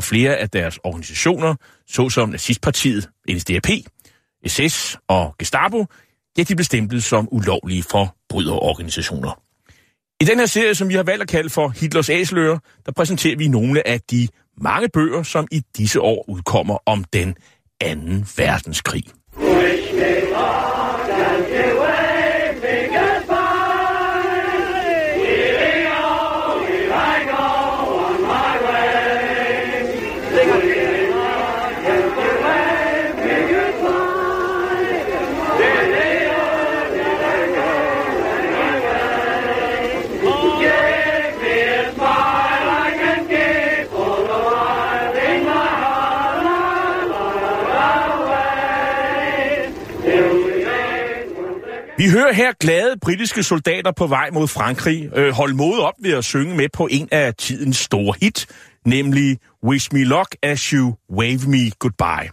og flere af deres organisationer, såsom nazistpartiet, NSDAP, SS og Gestapo, ja, de blev stemplet som ulovlige forbryderorganisationer. I den her serie, som vi har valgt at kalde for Hitlers Æsler, der præsenterer vi nogle af de mange bøger, som i disse år udkommer om den anden verdenskrig. Vi hører her glade britiske soldater på vej mod Frankrig øh, holde mod op ved at synge med på en af tidens store hit, nemlig Wish Me Luck as You Wave Me Goodbye.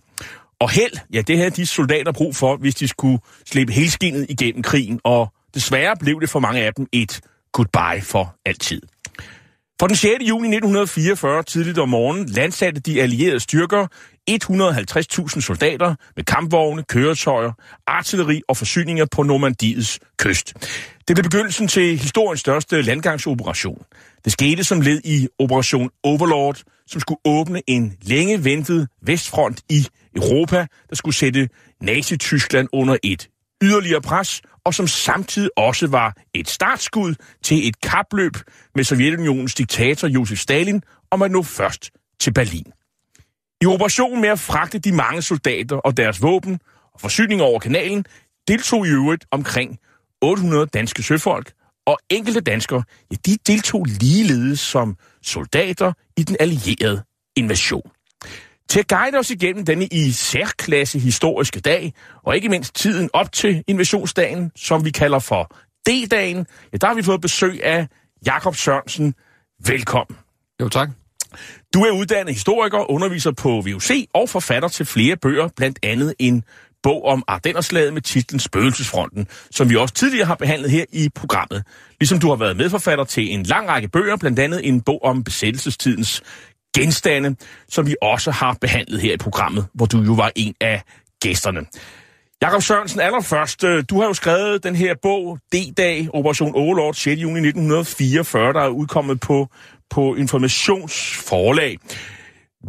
Og held, ja det havde de soldater brug for, hvis de skulle slippe helskinnet igennem krigen, og desværre blev det for mange af dem et goodbye for altid. For den 6. juni 1944, tidligt om morgenen, landsatte de allierede styrker 150.000 soldater med kampvogne, køretøjer, artilleri og forsyninger på Normandiets kyst. Det blev begyndelsen til historiens største landgangsoperation. Det skete som led i Operation Overlord, som skulle åbne en længe ventet vestfront i Europa, der skulle sætte Nazi-Tyskland under et yderligere pres, og som samtidig også var et startskud til et kapløb med Sovjetunionens diktator Josef Stalin om at nå først til Berlin. I operationen med at fragte de mange soldater og deres våben og forsyninger over kanalen, deltog i øvrigt omkring 800 danske søfolk, og enkelte danskere, ja, de deltog ligeledes som soldater i den allierede invasion. Til at guide os igennem denne i særklasse historiske dag, og ikke mindst tiden op til invasionsdagen, som vi kalder for D-dagen, ja, der har vi fået besøg af Jakob Sørensen. Velkommen. Jo, tak. Du er uddannet historiker, underviser på VUC og forfatter til flere bøger, blandt andet en bog om Ardennerslaget med titlen Spøgelsesfronten, som vi også tidligere har behandlet her i programmet. Ligesom du har været medforfatter til en lang række bøger, blandt andet en bog om besættelsestidens genstande, som vi også har behandlet her i programmet, hvor du jo var en af gæsterne. Jakob Sørensen, allerførst, øh, du har jo skrevet den her bog, D-dag, Operation Overlord, 6. juni 1944, der er udkommet på, på Informationsforlag.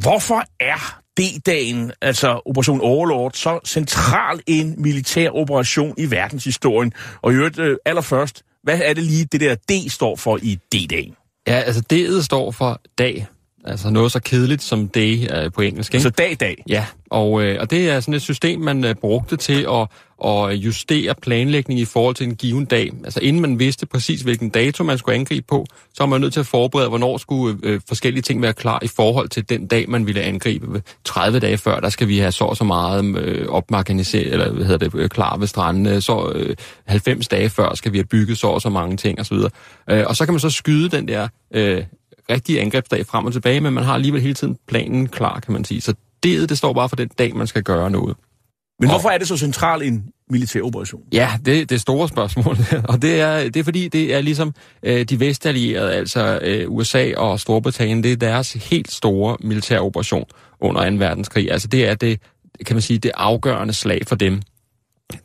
Hvorfor er D-dagen, altså Operation Overlord, så central en militær operation i verdenshistorien? Og i øvrigt, øh, allerførst, hvad er det lige, det der D står for i D-dagen? Ja, altså D'et står for dag. Altså noget så kedeligt som day øh, på engelsk. Ikke? Så dag-dag? Ja, og, øh, og det er sådan et system, man øh, brugte til at, at justere planlægning i forhold til en given dag. Altså inden man vidste præcis, hvilken dato man skulle angribe på, så var man nødt til at forberede, hvornår skulle øh, forskellige ting være klar i forhold til den dag, man ville angribe. 30 dage før, der skal vi have så og så meget øh, opmarkaniseret, eller hvad hedder det, øh, klar ved stranden. Så øh, 90 dage før skal vi have bygget så og så mange ting osv. Øh, og så kan man så skyde den der... Øh, rigtige angrebsdag frem og tilbage, men man har alligevel hele tiden planen klar, kan man sige. Så det, det står bare for den dag, man skal gøre noget. Men hvorfor er det så central en militær operation? Ja, det, det er store spørgsmål. og det er, det er fordi, det er ligesom øh, de vestallierede, altså øh, USA og Storbritannien, det er deres helt store militære operation under 2. verdenskrig. Altså det er det, kan man sige, det afgørende slag for dem.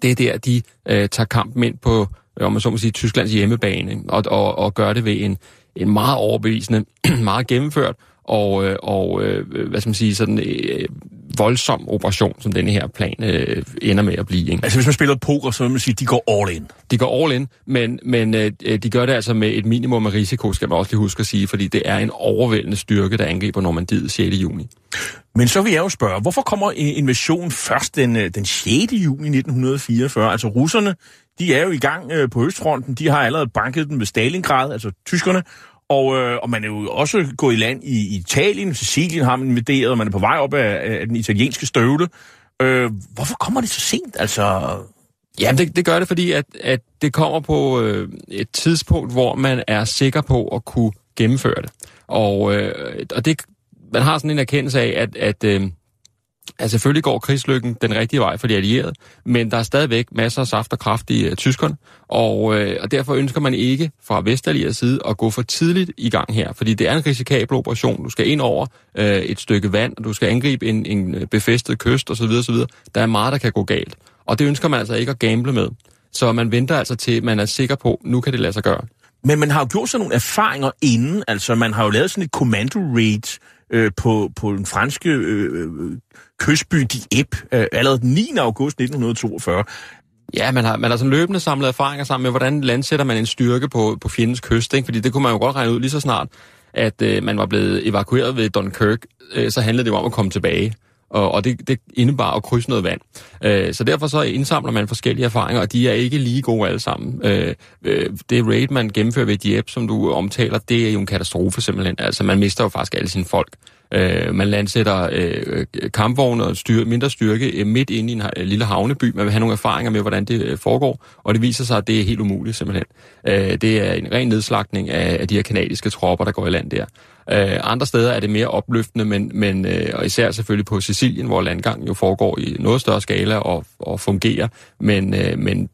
Det er der, de øh, tager kampen ind på, om man så må sige, Tysklands hjemmebane, og, og, og gør det ved en, en meget overbevisende, meget gennemført og, øh, og øh, hvad skal man sige, sådan øh, voldsom operation, som denne her plan øh, ender med at blive. Ikke? Altså hvis man spiller poker, så vil man sige, at de går all in. De går all in, men, men øh, de gør det altså med et minimum af risiko, skal man også lige huske at sige, fordi det er en overvældende styrke, der angriber Normandiet 6. juni. Men så vil jeg jo spørge, hvorfor kommer invasionen først den, øh, den 6. juni 1944? Altså russerne, de er jo i gang øh, på Østfronten, de har allerede banket den ved Stalingrad, altså tyskerne, og, øh, og man er jo også gået i land i, i Italien, Sicilien har man invaderet, og man er på vej op af, af den italienske støvle. Øh, hvorfor kommer det så sent? Altså... Ja, det, det gør det, fordi at, at det kommer på øh, et tidspunkt, hvor man er sikker på at kunne gennemføre det. Og, øh, og det, man har sådan en erkendelse af, at, at øh, Altså selvfølgelig går krigslykken den rigtige vej for de allierede, men der er stadigvæk masser af saft og kraft i uh, tyskerne, og, øh, og derfor ønsker man ikke fra Vestallierets side at gå for tidligt i gang her, fordi det er en risikabel operation. Du skal ind over øh, et stykke vand, og du skal angribe en, en øh, befæstet kyst osv. osv. Der er meget, der kan gå galt, og det ønsker man altså ikke at gamble med. Så man venter altså til, man er sikker på, nu kan det lade sig gøre. Men man har jo gjort sig nogle erfaringer inden, altså man har jo lavet sådan et commando raid øh, på, på den franske øh, øh kystby Dieppe øh, allerede den 9. august 1942. Ja, man har, man har sådan løbende samlet erfaringer sammen med, hvordan landsætter man en styrke på, på fjendens kyst, ikke? fordi det kunne man jo godt regne ud lige så snart, at øh, man var blevet evakueret ved Dunkirk, øh, så handlede det jo om at komme tilbage og, og det, det indebar at krydse noget vand. Øh, så derfor så indsamler man forskellige erfaringer, og de er ikke lige gode alle sammen. Øh, øh, det raid, man gennemfører ved Dieppe, som du omtaler, det er jo en katastrofe simpelthen. Altså, man mister jo faktisk alle sine folk. Øh, man landsætter øh, kampvogne og styr, mindre styrke øh, midt inde i en øh, lille havneby. Man vil have nogle erfaringer med, hvordan det øh, foregår, og det viser sig, at det er helt umuligt simpelthen. Øh, det er en ren nedslagning af, af de her kanadiske tropper, der går i land der. Øh, andre steder er det mere opløftende, men, men øh, og især selvfølgelig på Sicilien, hvor landgangen jo foregår i noget større skala og, og fungerer, men, øh, men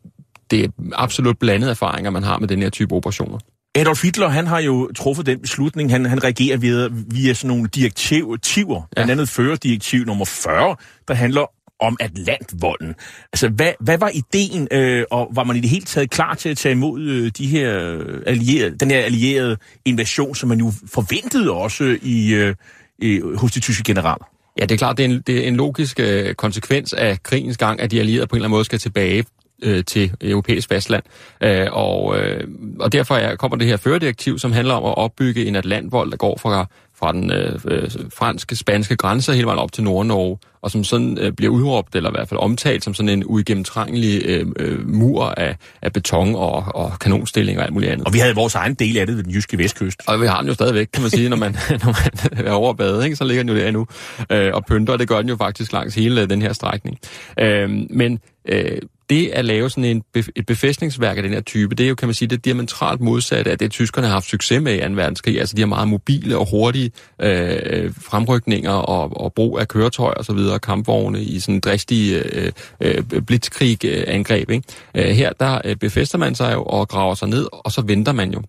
det er absolut blandede erfaringer, man har med den her type operationer. Adolf Hitler, han har jo truffet den beslutning, han, han reagerer via, via sådan nogle direktiver, ja. blandt andet førerdirektiv nummer 40, der handler om Atlantvolden. Altså, hvad, hvad var ideen, øh, og var man i det hele taget klar til at tage imod øh, de her øh, allierede, den her allierede invasion, som man jo forventede også i, øh, i, hos de tyske generaler? Ja, det er klart, det er en, det er en logisk øh, konsekvens af krigens gang, at de allierede på en eller anden måde skal tilbage øh, til europæisk fastland. Øh, og, øh, og derfor er, kommer det her føredirektiv, som handler om at opbygge en atlantvold, der går fra fra den øh, øh, franske, spanske grænse hele vejen op til Nord-Norge, og som sådan øh, bliver udråbt, eller i hvert fald omtalt som sådan en uigennemtrængelig øh, øh, mur af, af beton og, og kanonstilling og alt muligt andet. Og vi havde vores egen del af det ved den jyske vestkyst. Og vi har den jo stadigvæk, kan man sige, når man, når man er over badet, ikke? så ligger den jo der nu øh, og pynter, og det gør den jo faktisk langs hele den her strækning. Øh, men øh, det at lave sådan en, et befæstningsværk af den her type, det er jo, kan man sige, det diametralt modsatte af det, tyskerne har haft succes med i 2. verdenskrig. Altså de har meget mobile og hurtige øh, fremrykninger og, og brug af køretøjer og så videre, kampvogne i sådan dristige øh, øh, blitzkrig-angreb. Øh, ikke? Øh, her der øh, befæster man sig jo og graver sig ned, og så venter man jo.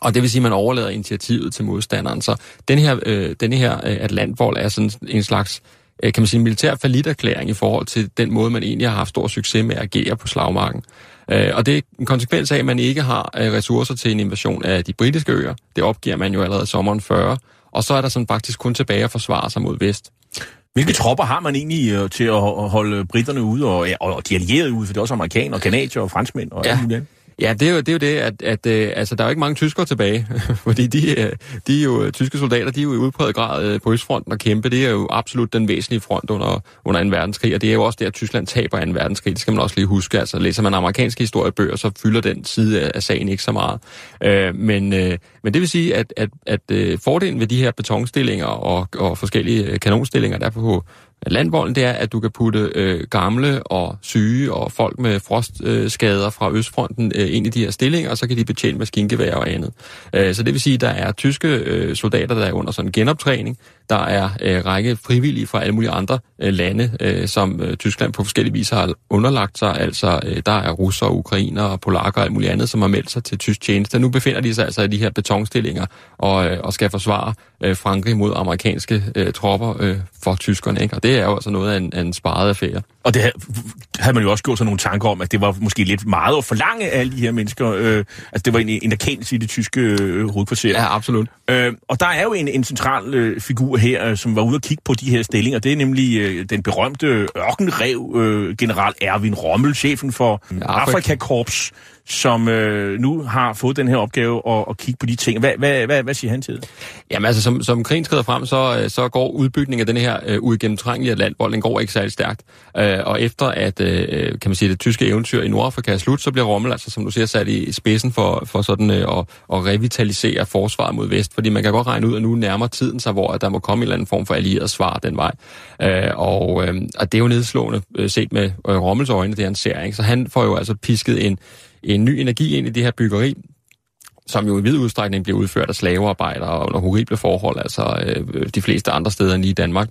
Og det vil sige, at man overlader initiativet til modstanderen. Så den her, øh, denne her øh, Atlantvold er sådan en slags kan man sige, en militær faliderklæring i forhold til den måde, man egentlig har haft stor succes med at agere på slagmarken. Øh, og det er en konsekvens af, at man ikke har øh, ressourcer til en invasion af de britiske øer. Det opgiver man jo allerede sommeren 40. Og så er der sådan faktisk kun tilbage at forsvare sig mod vest. Hvilke tropper har man egentlig til at holde britterne ude, og, og de allierede ude, for det er også amerikanere, kanadier og franskmænd og ja. alt muligt Ja, det er jo det, er jo det at, at øh, altså, der er jo ikke mange tyskere tilbage, fordi de, øh, de er jo, øh, tyske soldater de er jo i udpræget grad øh, på Østfronten og kæmpe. Det er jo absolut den væsentlige front under, under 2. verdenskrig, og det er jo også det, at Tyskland taber 2. verdenskrig. Det skal man også lige huske. Altså, læser man amerikanske historiebøger, så fylder den side af, af sagen ikke så meget. Øh, men, øh, men det vil sige, at, at, at øh, fordelen ved de her betonstillinger og, og forskellige øh, kanonstillinger, der er på landvolden, det er, at du kan putte øh, gamle og syge og folk med frostskader øh, fra Østfronten øh, ind i de her stillinger, og så kan de betjene maskingevær og andet. Øh, så det vil sige, at der er tyske øh, soldater, der er under sådan en genoptræning. Der er øh, række frivillige fra alle mulige andre øh, lande, øh, som øh, Tyskland på forskellige vis har underlagt sig. Altså, øh, der er russer, ukrainer, polakker og alt muligt andet, som har meldt sig til tysk tjeneste. Nu befinder de sig altså i de her betonstillinger og, øh, og skal forsvare øh, Frankrig mod amerikanske øh, tropper øh, for tyskerne. Ikke? Og det er jo altså noget af en, af en sparet affære. Og det havde, man jo også gjort sig nogle tanker om, at det var måske lidt meget at forlange af alle de her mennesker. Øh, altså, det var en, en erkendelse i det tyske øh, hovedkvarter. Ja, absolut. Øh, og der er jo en, en central øh, figur her, øh, som var ude og kigge på de her stillinger. Det er nemlig øh, den berømte ørkenrev, øh, general Erwin Rommel, chefen for Afrikakorps, som øh, nu har fået den her opgave at, at kigge på de ting. Hvad, hvad, hvad, hvad siger han til det? Jamen altså, som, som krigen skrider frem, så, øh, så går udbygningen af den her øh, uigennemtrængelige landbold, den går ikke særlig stærkt. Øh, og efter at, øh, øh, kan man sige, det tyske eventyr i Nordafrika er slut, så bliver Rommel, altså som du siger, sat i spidsen for, for sådan øh, at, at revitalisere forsvaret mod vest, fordi man kan godt regne ud, at nu nærmer tiden sig, hvor der må komme en eller anden form for allieret svar den vej. Øh, og, øh, og det er jo nedslående øh, set med øh, Rommels øjne, det han ser. Ikke? Så han får jo altså pisket en, en ny energi ind i det her byggeri, som jo i vid udstrækning bliver udført af slavearbejdere under horrible forhold, altså øh, de fleste andre steder end i Danmark.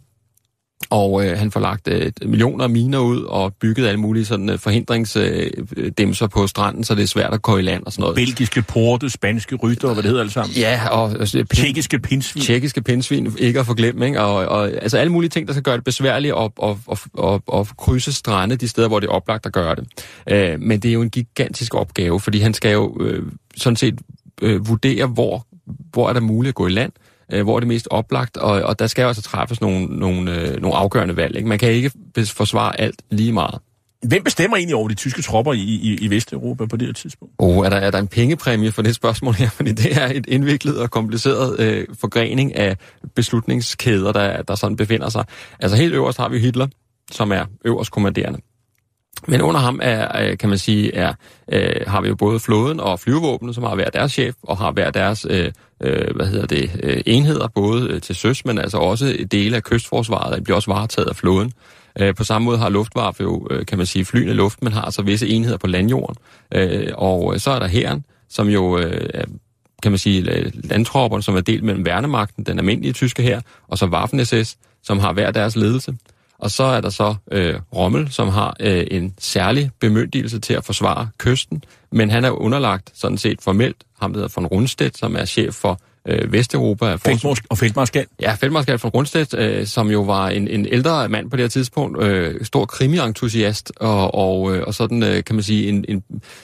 Og øh, han får lagt øh, millioner af miner ud og bygget alle mulige sådan, øh, forhindringsdæmser øh, på stranden, så det er svært at gå i land og sådan noget. Belgiske porte, spanske rytter, hvad det hedder alt sammen. Ja, og... Altså, pin, tjekkiske pindsvin. Tjekkiske pindsvin, ikke at forglemme, ikke? Og, og, altså alle mulige ting, der skal gøre det besværligt at, at, at, at, at krydse strande de steder, hvor det er oplagt at gøre det. Øh, men det er jo en gigantisk opgave, fordi han skal jo øh, sådan set øh, vurdere, hvor, hvor er der muligt at gå i land, øh, hvor er det mest oplagt, og, og der skal jo altså træffes nogle, nogle, øh, nogle afgørende valg. Ikke? Man kan ikke forsvare alt lige meget. Hvem bestemmer egentlig over de tyske tropper i, i, i Vesteuropa på det her tidspunkt? Oh, er, der, er der en pengepræmie for det spørgsmål her? Fordi det er et indviklet og kompliceret øh, forgrening af beslutningskæder, der, der sådan befinder sig. Altså helt øverst har vi Hitler, som er øverst kommanderende. Men under ham er, øh, kan man sige, er, øh, har vi jo både flåden og flyvevåbnet, som har været deres chef, og har været deres øh, øh, hvad hedder det, øh, enheder, både øh, til søs, men altså også dele af kystforsvaret, der bliver også varetaget af flåden. Øh, på samme måde har Luftwaffe jo, kan man sige, flyende luft, men har altså visse enheder på landjorden. Øh, og så er der herren, som jo øh, er kan man sige, landtropperne, som er delt mellem værnemagten, den almindelige tyske her, og så Waffen-SS, som har hver deres ledelse. Og så er der så øh, Rommel, som har øh, en særlig bemyndigelse til at forsvare kysten, men han er underlagt sådan set formelt ham, der hedder von Rundstedt, som er chef for øh, Vesteuropa. Feltmarsk og feltmarskal? Ja, feltmarskal von Rundstedt, øh, som jo var en, en ældre mand på det her tidspunkt, øh, stor krimi-entusiast, og, og, øh, og sådan, øh, kan man sige, en, en,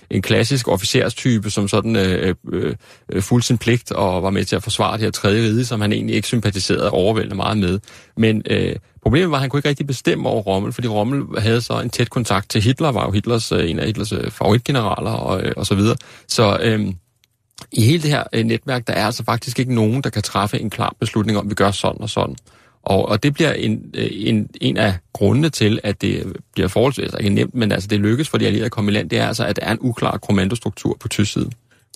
en klassisk officerstype, som sådan øh, øh, øh, fulgte sin pligt og var med til at forsvare det her tredje ride, som han egentlig ikke sympatiserede overvældende meget med. Men øh, Problemet var, at han kunne ikke rigtig bestemme over Rommel, fordi Rommel havde så en tæt kontakt til Hitler, var jo Hitlers, øh, en af Hitlers øh, favoritgeneraler og, og så videre. Så øhm, i hele det her øh, netværk, der er altså faktisk ikke nogen, der kan træffe en klar beslutning om, at vi gør sådan og sådan. Og, og det bliver en, en, en af grundene til, at det bliver forholdsvis altså ikke nemt, men altså det lykkes for de allierede at komme i land, det er altså, at der er en uklar kommandostruktur på tysk side.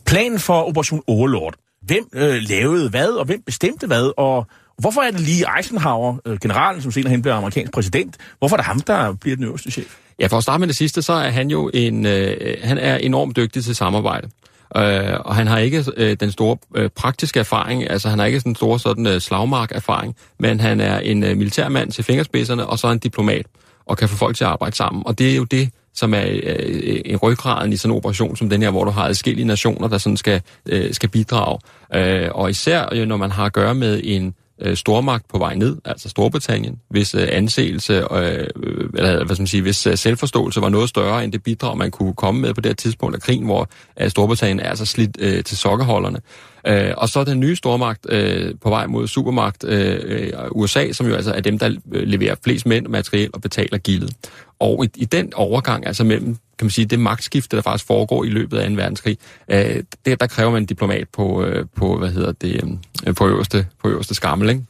Planen for Operation Overlord. Hvem øh, lavede hvad, og hvem bestemte hvad, og Hvorfor er det lige Eisenhower, øh, generalen, som senere hen bliver amerikansk præsident, hvorfor er det ham, der bliver den øverste chef? Ja, for at starte med det sidste, så er han jo en, øh, han er enormt dygtig til samarbejde. Øh, og han har ikke øh, den store øh, praktiske erfaring, altså han har ikke den store sådan øh, slagmark-erfaring, men han er en øh, militærmand til fingerspidserne, og så en diplomat, og kan få folk til at arbejde sammen. Og det er jo det, som er øh, en ryggraden i sådan en operation som den her, hvor du har adskillige nationer, der sådan skal, øh, skal bidrage. Øh, og især øh, når man har at gøre med en øh, stormagt på vej ned, altså Storbritannien, hvis øh, anseelse, øh, eller hvad skal man sige, hvis øh, selvforståelse var noget større end det bidrag, man kunne komme med på det her tidspunkt af krigen, hvor øh, Storbritannien er så slidt øh, til sokkerholderne. Øh, og så den nye stormagt øh, på vej mod supermagt øh, øh USA, som jo altså er dem, der øh, leverer flest mænd materiel og betaler gildet. Og i, i den overgang, altså mellem kan man sige, det magtskifte, der faktisk foregår i løbet af en verdenskrig, øh, det, der kræver man en diplomat på, øh, på hvad hedder det, øh, på øverste, på øverste skammel, ikke?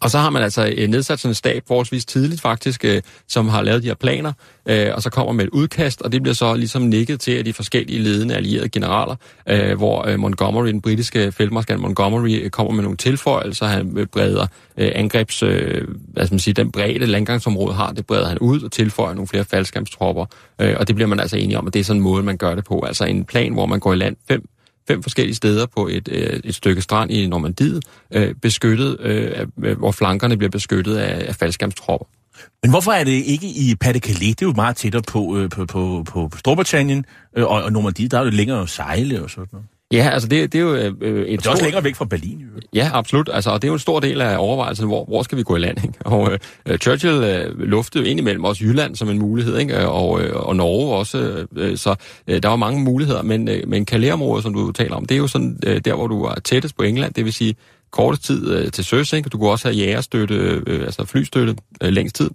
Og så har man altså øh, nedsat sådan en stab forholdsvis tidligt faktisk, øh, som har lavet de her planer, øh, og så kommer med et udkast, og det bliver så ligesom nikket til af de forskellige ledende allierede generaler, hvor Montgomery, den britiske feltmarskal Montgomery, kommer med nogle tilføjelser, han breder angrebs, hvad skal man sige, den brede landgangsområde har, det breder han ud og tilføjer nogle flere faldskærmstropper, og det bliver man altså enige om, at det er sådan en måde, man gør det på, altså en plan, hvor man går i land fem fem forskellige steder på et, øh, et stykke strand i Normandiet, øh, beskyttet, øh, hvor flankerne bliver beskyttet af, af faldskærmstropper. Men hvorfor er det ikke i Pas-de-Calais? Det er jo meget tættere på, øh, på, på, på Storbritannien, øh, og, og Normandiet, der er jo længere sejle og sådan noget. Ja, altså det, det er jo øh, et Det er også længere væk fra Berlin, jo. Ja, absolut. Altså, og det er jo en stor del af overvejelsen, hvor, hvor skal vi gå i land. Ikke? Og øh, Churchill øh, luftede jo indimellem også Jylland som en mulighed, ikke? Og, øh, og Norge også. Øh, så øh, der var mange muligheder, men, øh, men Calais-området, som du taler om, det er jo sådan øh, der, hvor du er tættest på England, det vil sige kortest tid øh, til søs. Ikke? Du kunne også have jægerstøtte, øh, altså flystøtte øh, længst tid.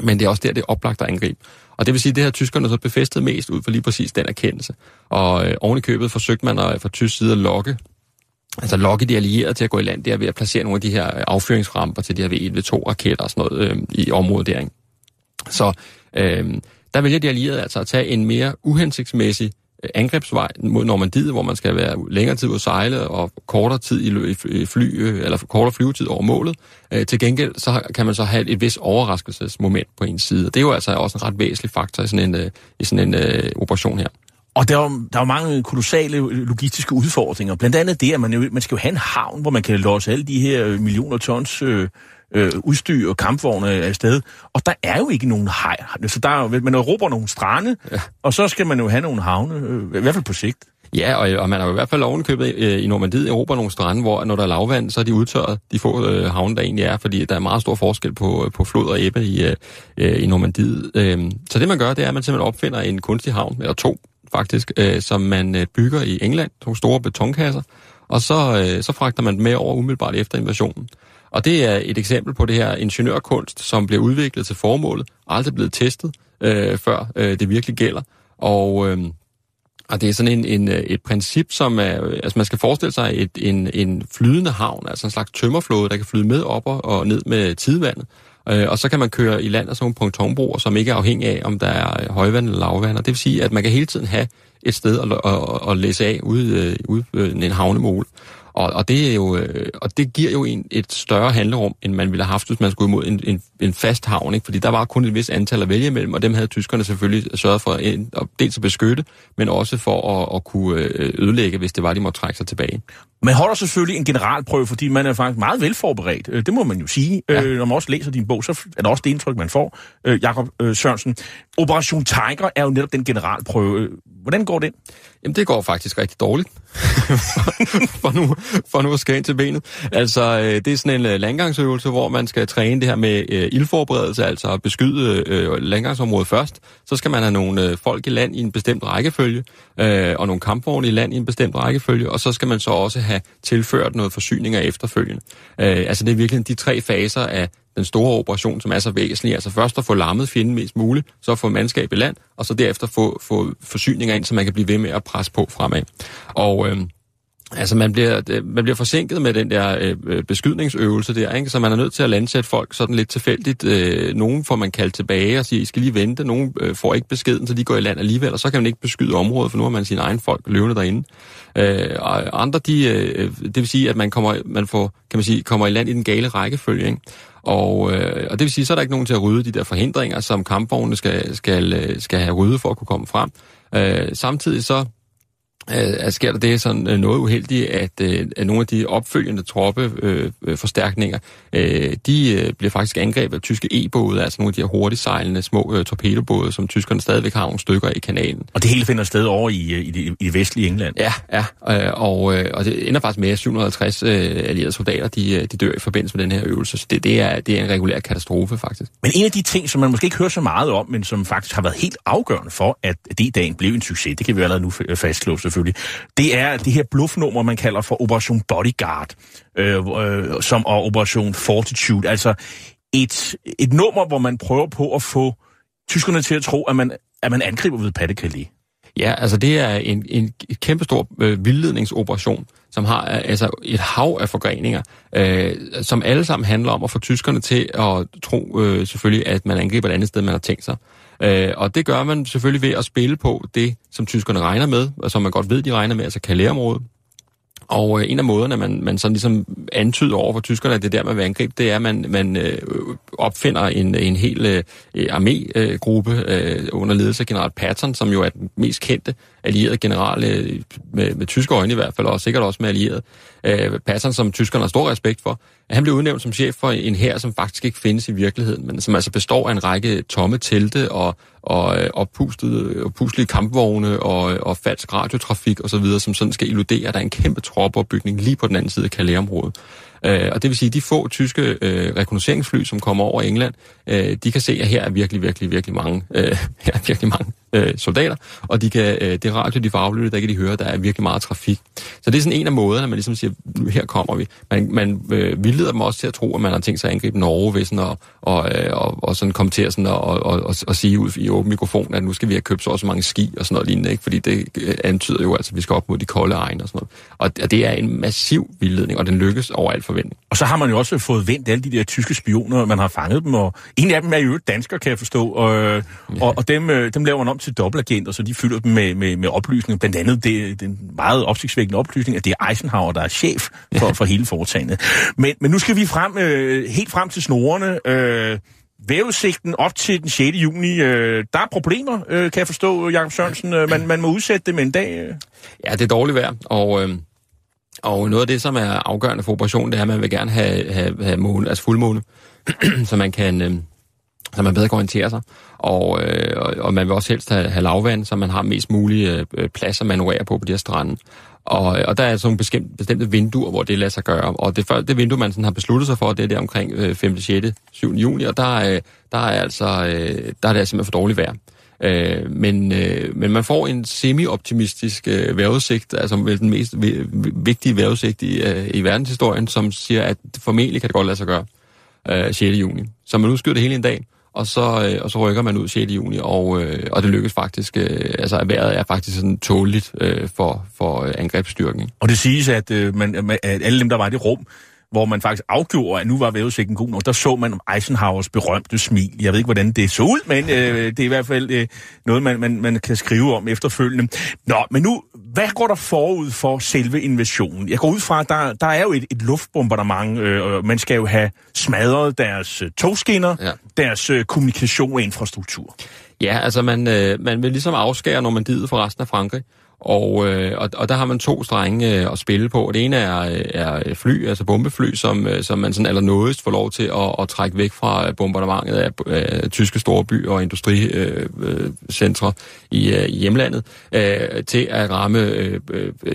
Men det er også der, det er oplagt at angribe. Og det vil sige, at det har tyskerne så befæstet mest ud for lige præcis den erkendelse. Og øh, oven i købet forsøgte man at, fra tysk side at lokke altså lokke de allierede til at gå i land, der ved at placere nogle af de her øh, affyringsramper til de her V1, V2-raketter og sådan noget øh, i området der. Ikke? Så øh, der vælger de allierede altså at tage en mere uhensigtsmæssig Øh, angrebsvej mod Normandiet, hvor man skal være længere tid at sejle og kortere tid i fly, øh, eller kortere flyvetid over målet. Øh, til gengæld så kan man så have et, vis overraskelsesmoment på en side. Og det er jo altså også en ret væsentlig faktor i sådan en, i sådan en øh, operation her. Og der er, jo, der er jo mange kolossale logistiske udfordringer. Blandt andet det, at man, jo, man skal jo have en havn, hvor man kan låse alle de her millioner tons øh, øh, udstyr og kampvogne afsted. Og der er jo ikke nogen hej. Så der er jo, man råber nogle strande, ja. og så skal man jo have nogle havne, øh, i hvert fald på sigt. Ja, og, og man har jo i hvert fald ovenkøbet øh, i Normandiet Europa nogle strande, hvor når der er lavvand, så er de udtørret, de få øh, havne, der egentlig er, fordi der er meget stor forskel på, på flod og æbbe i, øh, i Normandiet. Øh, så det man gør, det er, at man simpelthen opfinder en kunstig havn, eller to faktisk, øh, som man øh, bygger i England, nogle store betonkasser, og så, øh, så fragter man dem med over umiddelbart efter invasionen. Og det er et eksempel på det her ingeniørkunst, som bliver udviklet til formålet, aldrig blevet testet, øh, før øh, det virkelig gælder. Og, øh, og det er sådan en, en, øh, et princip, som er, altså man skal forestille sig et, en, en flydende havn, altså en slags tømmerflåde, der kan flyde med op og, og ned med tidevandet. Øh, og så kan man køre i land af sådan nogle pontonbroer, som ikke er afhængig af, om der er højvand eller lavvand. Og det vil sige, at man kan hele tiden have et sted at, at, at læse af ude, øh, ude en havnemole. Og, og, det er jo, øh, og det giver jo en, et større handlerum, end man ville have haft, hvis man skulle imod en, en, en fast havn. Ikke? Fordi der var kun et vis antal at vælge imellem, og dem havde tyskerne selvfølgelig sørget for at, at dels at beskytte, men også for at, at kunne øh, ødelægge, hvis det var, de måtte trække sig tilbage. Man holder selvfølgelig en generalprøve, fordi man er faktisk meget velforberedt. Øh, det må man jo sige. Ja. Når man også læser din bog, så er det også det indtryk, man får. Jakob Sørensen, Operation Tiger er jo netop den generalprøve. Hvordan går det? Jamen, det går faktisk rigtig dårligt, for, nu, for nu at skære ind til benet. Altså, øh, det er sådan en øh, landgangsøvelse, hvor man skal træne det her med øh, ildforberedelse, altså at beskyde øh, landgangsområdet først. Så skal man have nogle øh, folk i land i en bestemt rækkefølge, øh, og nogle kampvogne i land i en bestemt rækkefølge, og så skal man så også have tilført noget forsyninger efterfølgende. Øh, altså, det er virkelig de tre faser af den store operation, som er så væsentlig. Altså først at få lammet fjenden mest muligt, så få mandskab i land, og så derefter få, få forsyninger ind, så man kan blive ved med at presse på fremad. Og øh, Altså, man bliver, øh, man bliver forsinket med den der øh, øh, beskydningsøvelse der, ikke? så man er nødt til at landsætte folk sådan lidt tilfældigt. Øh, nogen får man kaldt tilbage og siger, I skal lige vente. Nogen øh, får ikke beskeden, så de går i land alligevel, og så kan man ikke beskyde området, for nu har man sine egne folk løvende derinde. Øh, og andre, de, øh, øh det vil sige, at man kommer, man får, kan man sige, kommer i land i den gale rækkefølge. Ikke? Og, øh, og det vil sige, så er der ikke nogen til at rydde de der forhindringer, som kampvognene skal, skal, skal have ryddet for at kunne komme frem. Øh, samtidig så øh, sker der det sådan øh, noget uheldigt, at, øh, at nogle af de opfølgende troppe øh, forstærkninger, øh, de øh, bliver faktisk angrebet af tyske e-både, altså nogle af de her hurtigt sejlende små øh, torpedobåde, som tyskerne stadigvæk har nogle stykker i kanalen. Og det hele finder sted over i, i, det, i det vestlige England? Ja, ja øh, og, øh, og det ender faktisk med, at 750 øh, allierede soldater, de, de dør i forbindelse med den her øvelse, så det, det, er, det er en regulær katastrofe faktisk. Men en af de ting, som man måske ikke hører så meget om, men som faktisk har været helt afgørende for, at D-dagen blev en succes, det kan vi allerede nu fastslå selvfølgelig, det er det her bluffnummer, man kalder for Operation Bodyguard, øh, øh, som og Operation Fortitude. Altså et, et nummer, hvor man prøver på at få tyskerne til at tro, at man, at man angriber ved Pattekalé. Ja, altså det er en, en kæmpestor øh, vildledningsoperation, som har altså et hav af forgreninger, øh, som alle sammen handler om at få tyskerne til at tro øh, selvfølgelig, at man angriber et andet sted, man har tænkt sig. Øh, og det gør man selvfølgelig ved at spille på det, som tyskerne regner med, og som man godt ved, de regner med, altså Calais-området. Og øh, en af måderne, man, man sådan ligesom antyder over for tyskerne, at det der, man vil angribe, det er, at man, man øh, opfinder en, en hel øh, armégruppe øh, under ledelse af general Patton, som jo er den mest kendte allieret general, øh, med, med tyske øjne i hvert fald, og sikkert også med allieret. øh, Patton, som tyskerne har stor respekt for, at han blev udnævnt som chef for en her, som faktisk ikke findes i virkeligheden, men som altså består af en række tomme telte og, og øh, oppustede, puslige kampvogne og, og falsk radiotrafik osv., som sådan skal illudere, at der er en kæmpe troppeopbygning lige på den anden side af Calais-området. Øh, og det vil sige, at de få tyske øh, rekognosceringsfly, som kommer over England, øh, de kan se, at her er virkelig, virkelig, virkelig mange, øh, her er virkelig mange øh, soldater, og de kan, øh, det radio, de får aflyttet, der kan de høre, at der er virkelig meget trafik. Så det er sådan en af måderne, man ligesom siger, her kommer vi. Man, man øh, vildleder dem også til at tro, at man har tænkt sig at angribe Norge ved sådan at, og, øh, og, og sådan komme til at, sådan at, og, og, og, og sige ud i åben mikrofon, at nu skal vi have købt så også mange ski og sådan noget lignende, ikke? fordi det øh, antyder jo altså, at vi skal op mod de kolde egne og sådan noget. Og det er en massiv vildledning, og den lykkes over al forventning. Og så har man jo også fået vendt alle de der tyske spioner, man har fanget dem, og en af dem er jo dansker, kan jeg forstå, og, ja. og, og dem, øh, dem laver man om til dobbeltagenter, så de fylder dem med, med, med oplysninger. Blandt andet det, den meget opsigtsvækkende oplysning, at det er Eisenhower, der er chef for, for hele foretagendet. Men, men nu skal vi frem, øh, helt frem til snorene. Øh, Vævesigten op til den 6. juni, øh, der er problemer, øh, kan jeg forstå, Jakob Sørensen. Øh, man, man må udsætte det med en dag. Øh. Ja, det er dårligt vejr, og... Øh og noget af det, som er afgørende for operationen, det er, at man vil gerne have, have, have måne, altså fuldmåne, så man kan øh, så man bedre kan orientere sig. Og, øh, og man vil også helst have, have lavvand, så man har mest mulig øh, øh plads at manøvrere på på de her strande. Og, øh, og der er sådan nogle bestemte, bestemte vinduer, hvor det lader sig gøre. Og det, det vindue, man sådan har besluttet sig for, det er der omkring øh, 5., 6., 7. juni, og der, øh, der er altså øh, der er det altså simpelthen for dårligt vejr. Øh, men, øh, men man får en semi-optimistisk øh, vejrudsigt, altså vel den mest vigtige vejrudsigt i, øh, i verdenshistorien, som siger, at formentlig kan det godt lade sig gøre øh, 6. juni. Så man udskyder det hele en dag, og så, øh, og så rykker man ud 6. juni, og, øh, og det lykkes faktisk, øh, altså vejret er faktisk sådan tåligt øh, for, for øh, angrebsstyrken. Og det siges, at, øh, man, at alle dem, der var i det rum, hvor man faktisk afgjorde, at nu var vejrudsigten god nok, der så man Eisenhowers berømte smil. Jeg ved ikke, hvordan det så ud, men øh, det er i hvert fald øh, noget, man, man, man kan skrive om efterfølgende. Nå, men nu, hvad går der forud for selve invasionen? Jeg går ud fra, at der, der er jo et, et luftbombardement, øh, og man skal jo have smadret deres øh, togskinner, ja. deres øh, kommunikation og infrastruktur. Ja, altså man, øh, man vil ligesom afskære Normandiet fra resten af Frankrig. Og, øh, og, og der har man to strenge øh, at spille på. Det ene er, øh, er fly, altså bombefly, som, øh, som man sådan allernådest får lov til at, at trække væk fra øh, bombardementet af øh, tyske storbyer og industricentre øh, øh, i, øh, hjemlandet, øh, til at ramme øh,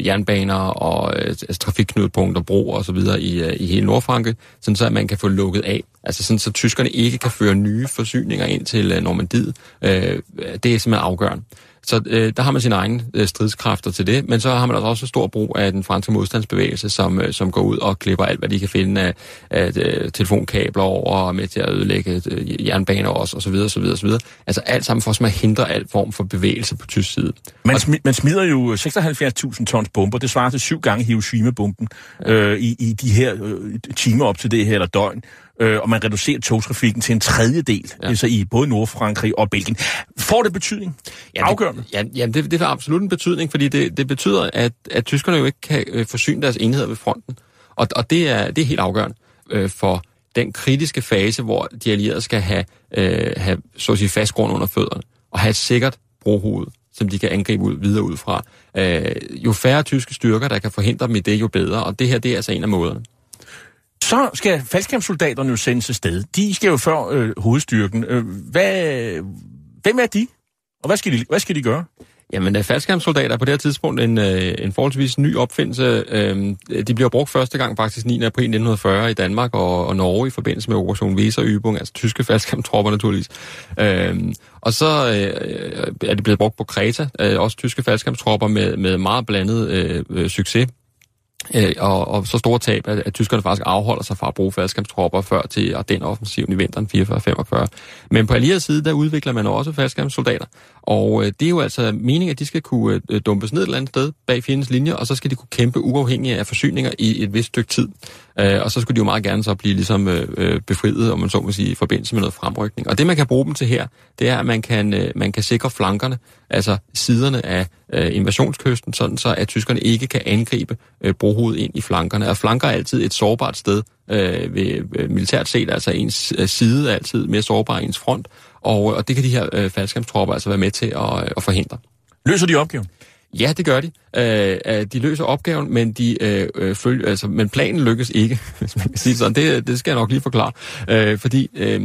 jernbaner og øh, altså trafikknudepunkter, broer osv. i, øh, i hele Nordfranke, sådan så at man kan få lukket af. Altså sådan så tyskerne ikke kan føre nye forsyninger ind til øh, Normandiet. Øh, det er simpelthen afgørende. Så øh, der har man sine egne øh, stridskræfter til det, men så har man altså også stor brug af den franske modstandsbevægelse, som, øh, som går ud og klipper alt, hvad de kan finde af, af øh, telefonkabler over og med til at ødelægge øh, jernbaner også, osv. osv., osv. Altså alt sammen for at hindre al form for bevægelse på tysk side. Man, smi- man smider jo 76.000 tons bomber, det svarer til syv gange Hiroshima-bomben øh, i, i de her øh, timer op til det her, eller døgn øh, og man reducerer togtrafikken til en tredjedel, ja. altså i både Nordfrankrig og Belgien. Får det betydning? Ja, Afgørende? Det, ja, ja det, det har absolut en betydning, fordi det, det betyder, at, at tyskerne jo ikke kan øh, forsyne deres enheder ved fronten. Og, og det, er, det er helt afgørende øh, for den kritiske fase, hvor de allierede skal have, øh, have så at sige, fast grund under fødderne, og have et sikkert brohoved, som de kan angribe ud, videre ud fra. Øh, jo færre tyske styrker, der kan forhindre dem i det, jo bedre, og det her det er altså en af måderne. Så skal faldskærmssoldaterne jo sendes afsted. De skal jo før øh, hovedstyrken. Øh, hvad, hvem er de? Og hvad skal de, hvad skal de gøre? Jamen, øh, faldskærmssoldater på det her tidspunkt en, øh, en forholdsvis ny opfindelse. Øhm, øh, de bliver brugt første gang faktisk 9. april 1940 i Danmark og, og Norge i forbindelse med Operation Weserübung, altså tyske faldskærmstropper naturligvis. Øh, og så øh, øh, er de blevet brugt på Kreta, øh, også tyske faldskærmstropper med, med meget blandet øh, øh succes. Øh, og, og så store tab, at, at tyskerne faktisk afholder sig fra at bruge faldskærmstropper før til den offensiv i vinteren 44-45. Men på allieret side, der udvikler man også faldskærmssoldater, og øh, det er jo altså meningen, at de skal kunne øh, dumpes ned et eller andet sted bag fjendens linje, og så skal de kunne kæmpe uafhængigt af forsyninger i et vist stykke tid. Øh, og så skulle de jo meget gerne så blive ligesom øh, øh, befriet, om man så må sige, i forbindelse med noget fremrykning. Og det, man kan bruge dem til her, det er, at man kan, øh, man kan sikre flankerne, altså siderne af øh, invasionskysten, sådan så at tyskerne ikke kan angribe øh, brohovedet ind i flankerne. Og flanker er altid et sårbart sted øh, ved øh, militært set, altså ens øh, side er altid mere sårbar end ens front, og, øh, og det kan de her øh, faldskabstropper altså være med til at, øh, at forhindre. Løser de opgaven? Ja, det gør de. Øh, øh, de løser opgaven, men, de, øh, øh følger, altså, men planen lykkes ikke, hvis man kan sige sådan. Det, det skal jeg nok lige forklare. Øh, fordi øh,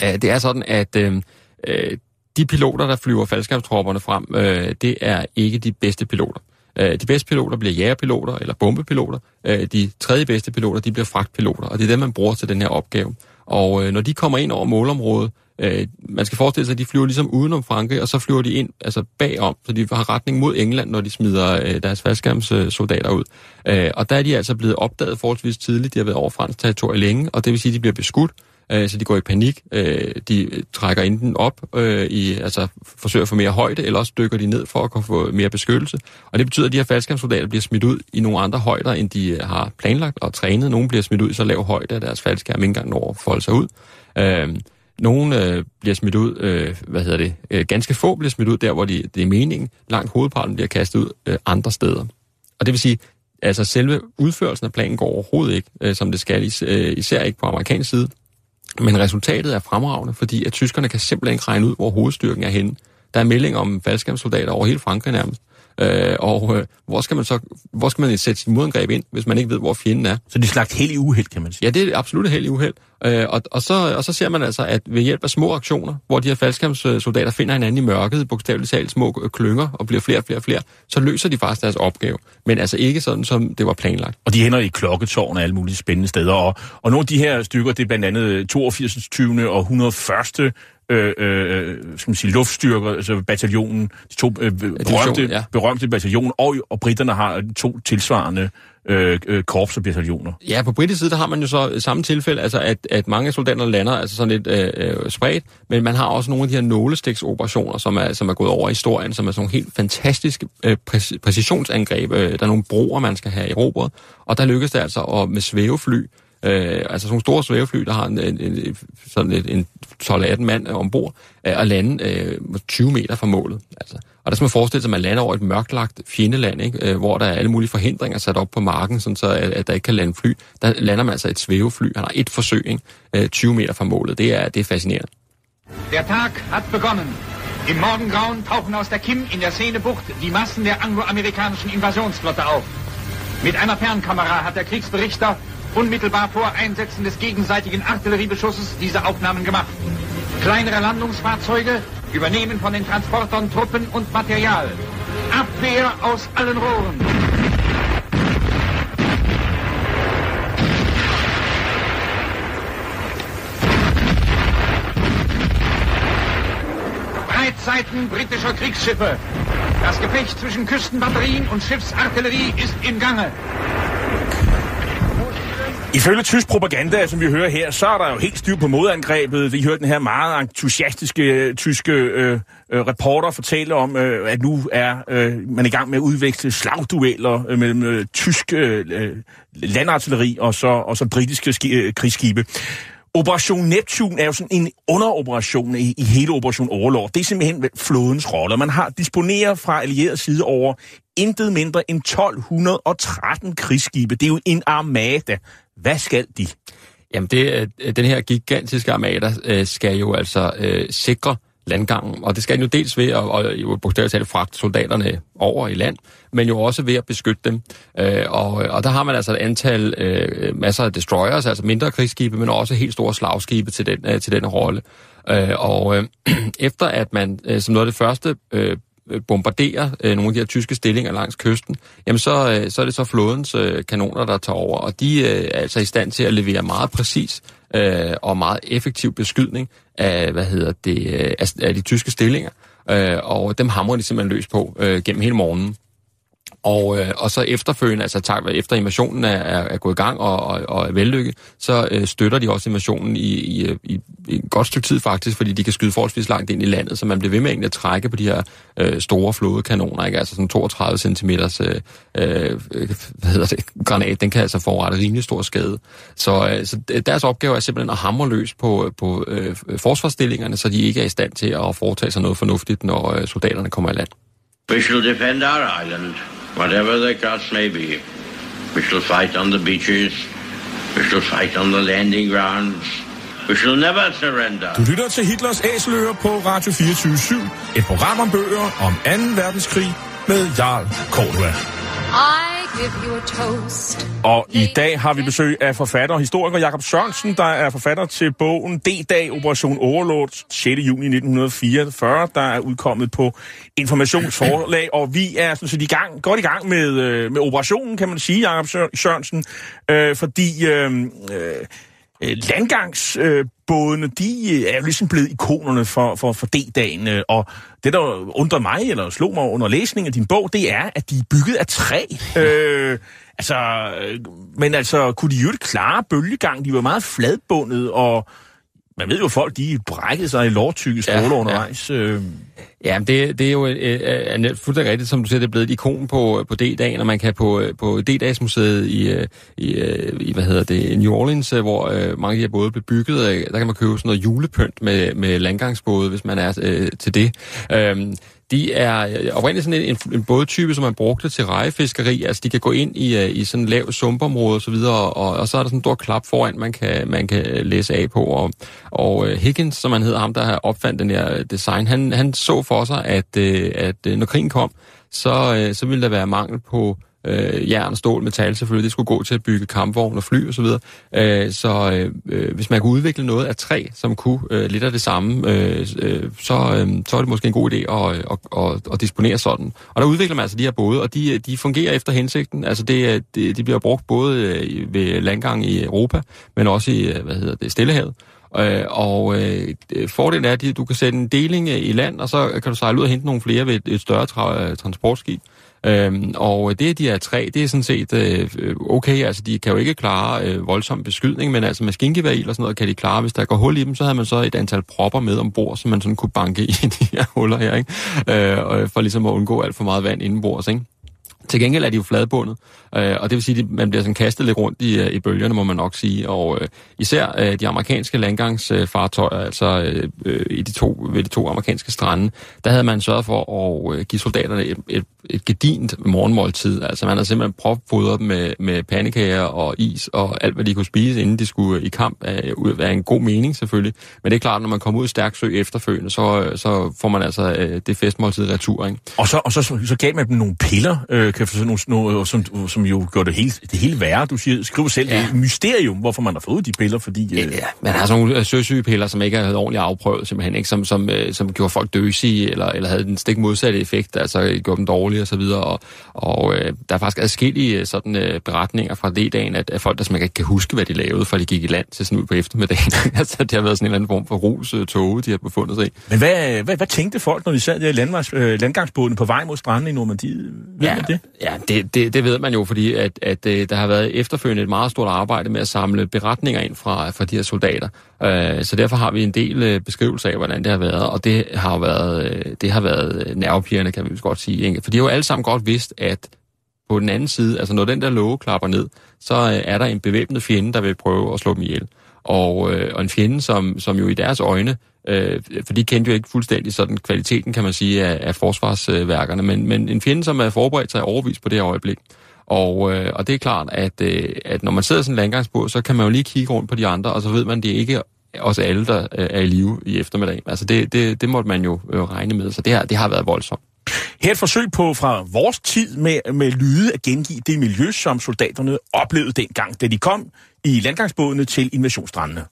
det er sådan, at øh, øh de piloter, der flyver faldskabstropperne frem, øh, det er ikke de bedste piloter. Øh, de bedste piloter bliver jægerpiloter eller bombepiloter. Øh, de tredje bedste piloter, de bliver fragtpiloter, og det er dem, man bruger til den her opgave. Og øh, når de kommer ind over målområdet, øh, man skal forestille sig, at de flyver ligesom udenom Frankrig, og så flyver de ind altså bagom, så de har retning mod England, når de smider øh, deres faldskærmssoldater øh, ud. Øh, og der er de altså blevet opdaget forholdsvis tidligt. De har været over fransk territorium længe, og det vil sige, at de bliver beskudt øh, så de går i panik. Øh, de trækker enten op, øh, i, altså forsøger at få mere højde, eller også dykker de ned for at kunne få mere beskyttelse. Og det betyder, at de her faldskærmssoldater bliver smidt ud i nogle andre højder, end de øh, har planlagt og trænet. Nogle bliver smidt ud i så lav højde, at deres faldskærm ikke engang når at folde sig ud. Øh, nogle øh, bliver smidt ud, øh, hvad hedder det, øh, ganske få bliver smidt ud der, hvor de, det er meningen. Langt hovedparten bliver kastet ud øh, andre steder. Og det vil sige, altså selve udførelsen af planen går overhovedet ikke, øh, som det skal, is, øh, især ikke på amerikansk side. Men resultatet er fremragende, fordi at tyskerne kan simpelthen ikke regne ud, hvor hovedstyrken er henne. Der er melding om faldskærmssoldater over hele Frankrig nærmest. Øh, og øh, hvor skal man så hvor skal man sætte sit modangreb ind, hvis man ikke ved, hvor fjenden er? Så det er slags held i uheld, kan man sige? Ja, det er absolut held i uheld. Øh, og, og, så, og så ser man altså, at ved hjælp af små aktioner, hvor de her faldskærmssoldater finder hinanden i mørket, bogstaveligt talt små klynger, og bliver flere og flere og flere, så løser de faktisk deres opgave. Men altså ikke sådan, som det var planlagt. Og de hænder i klokketårn og alle mulige spændende steder. Og, og nogle af de her stykker, det er blandt andet 82. 20. og 101 øh, øh, skal man sige, luftstyrker, altså bataljonen, de to øh, berømte, ja. berømte bataljoner, og, og britterne har to tilsvarende øh, øh, korps og bataljoner. Ja, på britisk side, der har man jo så øh, samme tilfælde, altså at, at mange soldater lander altså sådan lidt øh, øh, spredt, men man har også nogle af de her nålestiksoperationer, som er, som er gået over i historien, som er sådan nogle helt fantastiske øh, præcisionsangreb. Øh, der er nogle broer, man skal have i robot, og der lykkes det altså at, med svævefly, Øh, altså sådan store svævefly, der har en, en, en, sådan et, en 12-18 mand ombord, øh, at lande øh, 20 meter fra målet. Altså. Og der skal man forestille sig, at man lander over et mørklagt fjendeland, ikke? Øh, hvor der er alle mulige forhindringer sat op på marken, sådan så at, at der ikke kan lande fly. Der lander man altså et svævefly. Han har et forsøg, ikke? Øh, 20 meter fra målet. Det er, det er fascinerende. Der Tag hat begonnen. Im Morgengrauen tauchen aus der Kim in der Seenebucht die Massen der angloamerikanischen Invasionsflotte auf. Mit einer Fernkamera hat der Kriegsberichter unmittelbar vor Einsetzen des gegenseitigen Artilleriebeschusses diese Aufnahmen gemacht. Kleinere Landungsfahrzeuge übernehmen von den Transportern Truppen und Material. Abwehr aus allen Rohren. Breitseiten britischer Kriegsschiffe. Das Gefecht zwischen Küstenbatterien und Schiffsartillerie ist im Gange. Ifølge tysk propaganda, som vi hører her, så er der jo helt styr på modangrebet. Vi hørte den her meget entusiastiske øh, tyske øh, øh, reporter fortælle om, øh, at nu er øh, man i gang med at udveksle slagdueller øh, mellem øh, tysk øh, øh, landartilleri og så, og så britiske ski, øh, krigsskibe. Operation Neptun er jo sådan en underoperation i, i hele Operation Overlord. Det er simpelthen flådens rolle. Man har disponeret fra allieret side over intet mindre end 1213 krigsskibe. Det er jo en armada. Hvad skal de? Jamen, det, øh, den her gigantiske armada øh, skal jo altså øh, sikre landgangen, og det skal den jo dels ved at, og jo bogstaveligt talt fragte soldaterne over i land, men jo også ved at beskytte dem. Øh, og, og der har man altså et antal øh, masser af destroyers, altså mindre krigsskibe, men også helt store slagskibe til den, øh, til den rolle. Øh, og øh, efter at man øh, som noget af det første Øh, Øh, bombarderer øh, nogle af de her tyske stillinger langs kysten, jamen så, øh, så er det så flådens øh, kanoner, der tager over, og de øh, er altså i stand til at levere meget præcis øh, og meget effektiv beskydning af, hvad hedder det, øh, af, af de tyske stillinger, øh, og dem hamrer de simpelthen løs på øh, gennem hele morgenen. Og, øh, og så efterfølgende, altså tak, efter invasionen er, er, er gået i gang og, og, og er vellykket, så øh, støtter de også invasionen i, i, i, i et godt stykke tid faktisk, fordi de kan skyde forholdsvis langt ind i landet, så man bliver ved med at trække på de her øh, store flådekanoner, ikke? altså sådan 32 cm øh, øh, hvad hedder det, granat, den kan altså forrette rimelig stor skade. Så, øh, så deres opgave er simpelthen at hamre løs på, på øh, forsvarsstillingerne, så de ikke er i stand til at foretage sig noget fornuftigt, når øh, soldaterne kommer i land. We shall defend our island whatever the cost may be. We shall fight on the beaches. We shall fight on the landing grounds. We shall never surrender. Du lytter til Hitlers Æseløer på Radio 24 /7. Et program om bøger om 2. verdenskrig med Jarl Cordua. I Og i dag har vi besøg af forfatter og historiker Jakob Sørensen, der er forfatter til bogen D-dag Operation Overlord 6. juni 1944, der er udkommet på Informationsforlag, og vi er sådan set i gang, godt i gang med, øh, med operationen, kan man sige, Jakob Sørensen, øh, fordi øh, øh, landgangsbådene, de er jo ligesom blevet ikonerne for, for, for D-dagen, øh, og det, der undrer mig, eller slog mig under læsningen af din bog, det er, at de er bygget af træ. Øh, altså, øh, men altså, kunne de jo ikke klare bølgegang? De var meget fladbundet, og man ved jo, folk de brækkede sig i lårtykke stråler ja, undervejs. Ja. Øh. Ja, det, det er jo øh, øh, fuldstændig rigtigt, som du siger, det er blevet et ikon på, på D-dagen, og man kan på, på D-dagsmuseet i, øh, i, øh, i, hvad hedder det, New Orleans, hvor øh, mange af de her både blev bygget, øh, der kan man købe sådan noget julepynt med, med landgangsbåde, hvis man er øh, til det. Øh, de er øh, oprindeligt sådan en, en, bådtype, som man brugte til rejefiskeri. Altså, de kan gå ind i, øh, i sådan lav sumpområde og så videre, og, og så er der sådan en stor klap foran, man kan, man kan læse af på. Og, og øh, Higgins, som han hedder, ham der har opfandt den her design, han, han så for sig, at, at når krigen kom, så, så ville der være mangel på øh, jern, stål, metal selvfølgelig, det skulle gå til at bygge kampvogne og fly osv. Så, videre. øh, så øh, øh, hvis man kunne udvikle noget af træ, som kunne øh, lidt af det samme, øh, øh, så, øh, så er det måske en god idé at, øh, at, at, at disponere sådan. Og der udvikler man altså de her både, og de, øh, de fungerer efter hensigten. Altså det, det, de bliver brugt både ved landgang i Europa, men også i hvad hedder det, Stillehavet. Øh, og øh, fordelen er, at du kan sætte en deling i land, og så kan du sejle ud og hente nogle flere ved et, et større tra- transportskib. Øhm, og det, de er tre, det er sådan set øh, okay. Altså, de kan jo ikke klare øh, voldsom beskydning, men altså maskingevær og sådan noget kan de klare. Hvis der går hul i dem, så har man så et antal propper med ombord, som man sådan kunne banke i de her huller her, ikke? Øh, for ligesom at undgå alt for meget vand indenbords, ikke? Til gengæld er de jo fladbundet, øh, og det vil sige, at man bliver sådan kastet lidt rundt i, øh, i bølgerne, må man nok sige. Og øh, især øh, de amerikanske landgangsfartøjer, altså øh, øh, i de to, ved de to amerikanske strande, der havde man sørget for at øh, give soldaterne et, et, et gedint morgenmåltid. Altså man havde simpelthen propfodret dem med, med pandekager og is og alt, hvad de kunne spise, inden de skulle i kamp, øh, ud af en god mening selvfølgelig. Men det er klart, når man kommer ud i stærk sø efterfølgende, så, så får man altså øh, det festmåltid retur. Ikke? Og, så, og så, så gav man dem nogle piller, øh, kan sådan nogle, nogle, som, som jo gør det hele, det hele værre. Du siger, skriver selv, ja. det er et mysterium, hvorfor man har fået de piller, fordi... Øh... Ja, man har sådan nogle søsygepiller, som ikke er ordentligt afprøvet, simpelthen, ikke? Som, som, øh, som gjorde folk døsige, eller, eller havde den stik modsatte effekt, altså gjorde dem dårlige og så videre. Og, og øh, der er faktisk adskillige øh, sådan øh, beretninger fra det dagen, at, at folk, der som ikke kan huske, hvad de lavede, for de gik i land til sådan ud på eftermiddagen. altså, det har været sådan en eller anden form for rus tåge, de har befundet sig i. Men hvad, hvad, hvad tænkte folk, når de sad der i landvejs, øh, landgangsbåden på vej mod stranden i Normandiet? ja, det? Ja, det, det, det ved man jo, fordi at, at, at der har været efterfølgende et meget stort arbejde med at samle beretninger ind fra, fra de her soldater. Uh, så derfor har vi en del uh, beskrivelse af, hvordan det har været, og det har været, uh, det har været nervepirrende, kan vi godt sige. Ikke? For de har jo alle sammen godt vidst, at på den anden side, altså når den der låge klapper ned, så uh, er der en bevæbnet fjende, der vil prøve at slå dem ihjel. Og, øh, og en fjende, som, som jo i deres øjne, øh, for de kendte jo ikke fuldstændig sådan kvaliteten, kan man sige, af, af forsvarsværkerne, men, men en fjende, som er forberedt sig overvist på det her øjeblik. Og, øh, og det er klart, at, øh, at når man sidder sådan en landgangsbåd, så kan man jo lige kigge rundt på de andre, og så ved man, at det ikke os alle, der øh, er i live i eftermiddag. Altså det, det, det måtte man jo øh, regne med, så det, her, det har været voldsomt. Her et forsøg på fra vores tid med, med lyde at gengive det miljø, som soldaterne oplevede dengang, da de kom i landgangsbådene til invasionsstrandene.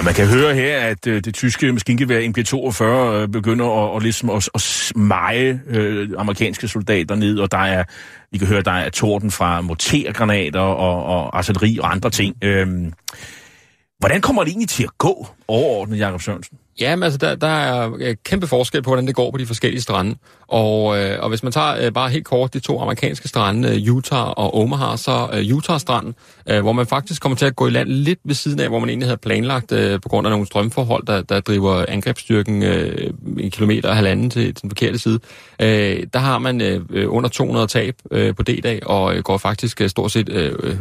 Ja, man kan høre her, at øh, det tyske maskingevær MP42 øh, begynder at, og ligesom at, at smeje øh, amerikanske soldater ned, og der er, vi kan høre, der er torden fra mortergranater og, og artilleri og andre ting. Øh, hvordan kommer det egentlig til at gå? Overordnet, Jakob Sørensen? Ja, men altså, der, der er øh, kæmpe forskel på, hvordan det går på de forskellige strande. Og, øh, og hvis man tager øh, bare helt kort de to amerikanske strande, øh, Utah og Omaha, så øh, Utah-stranden, øh, hvor man faktisk kommer til at gå i land lidt ved siden af, hvor man egentlig havde planlagt øh, på grund af nogle strømforhold, der, der driver angrebsstyrken øh, en kilometer og halvanden til, til den forkerte side. Øh, der har man øh, under 200 tab øh, på D-dag, og øh, går faktisk øh, stort set øh, øh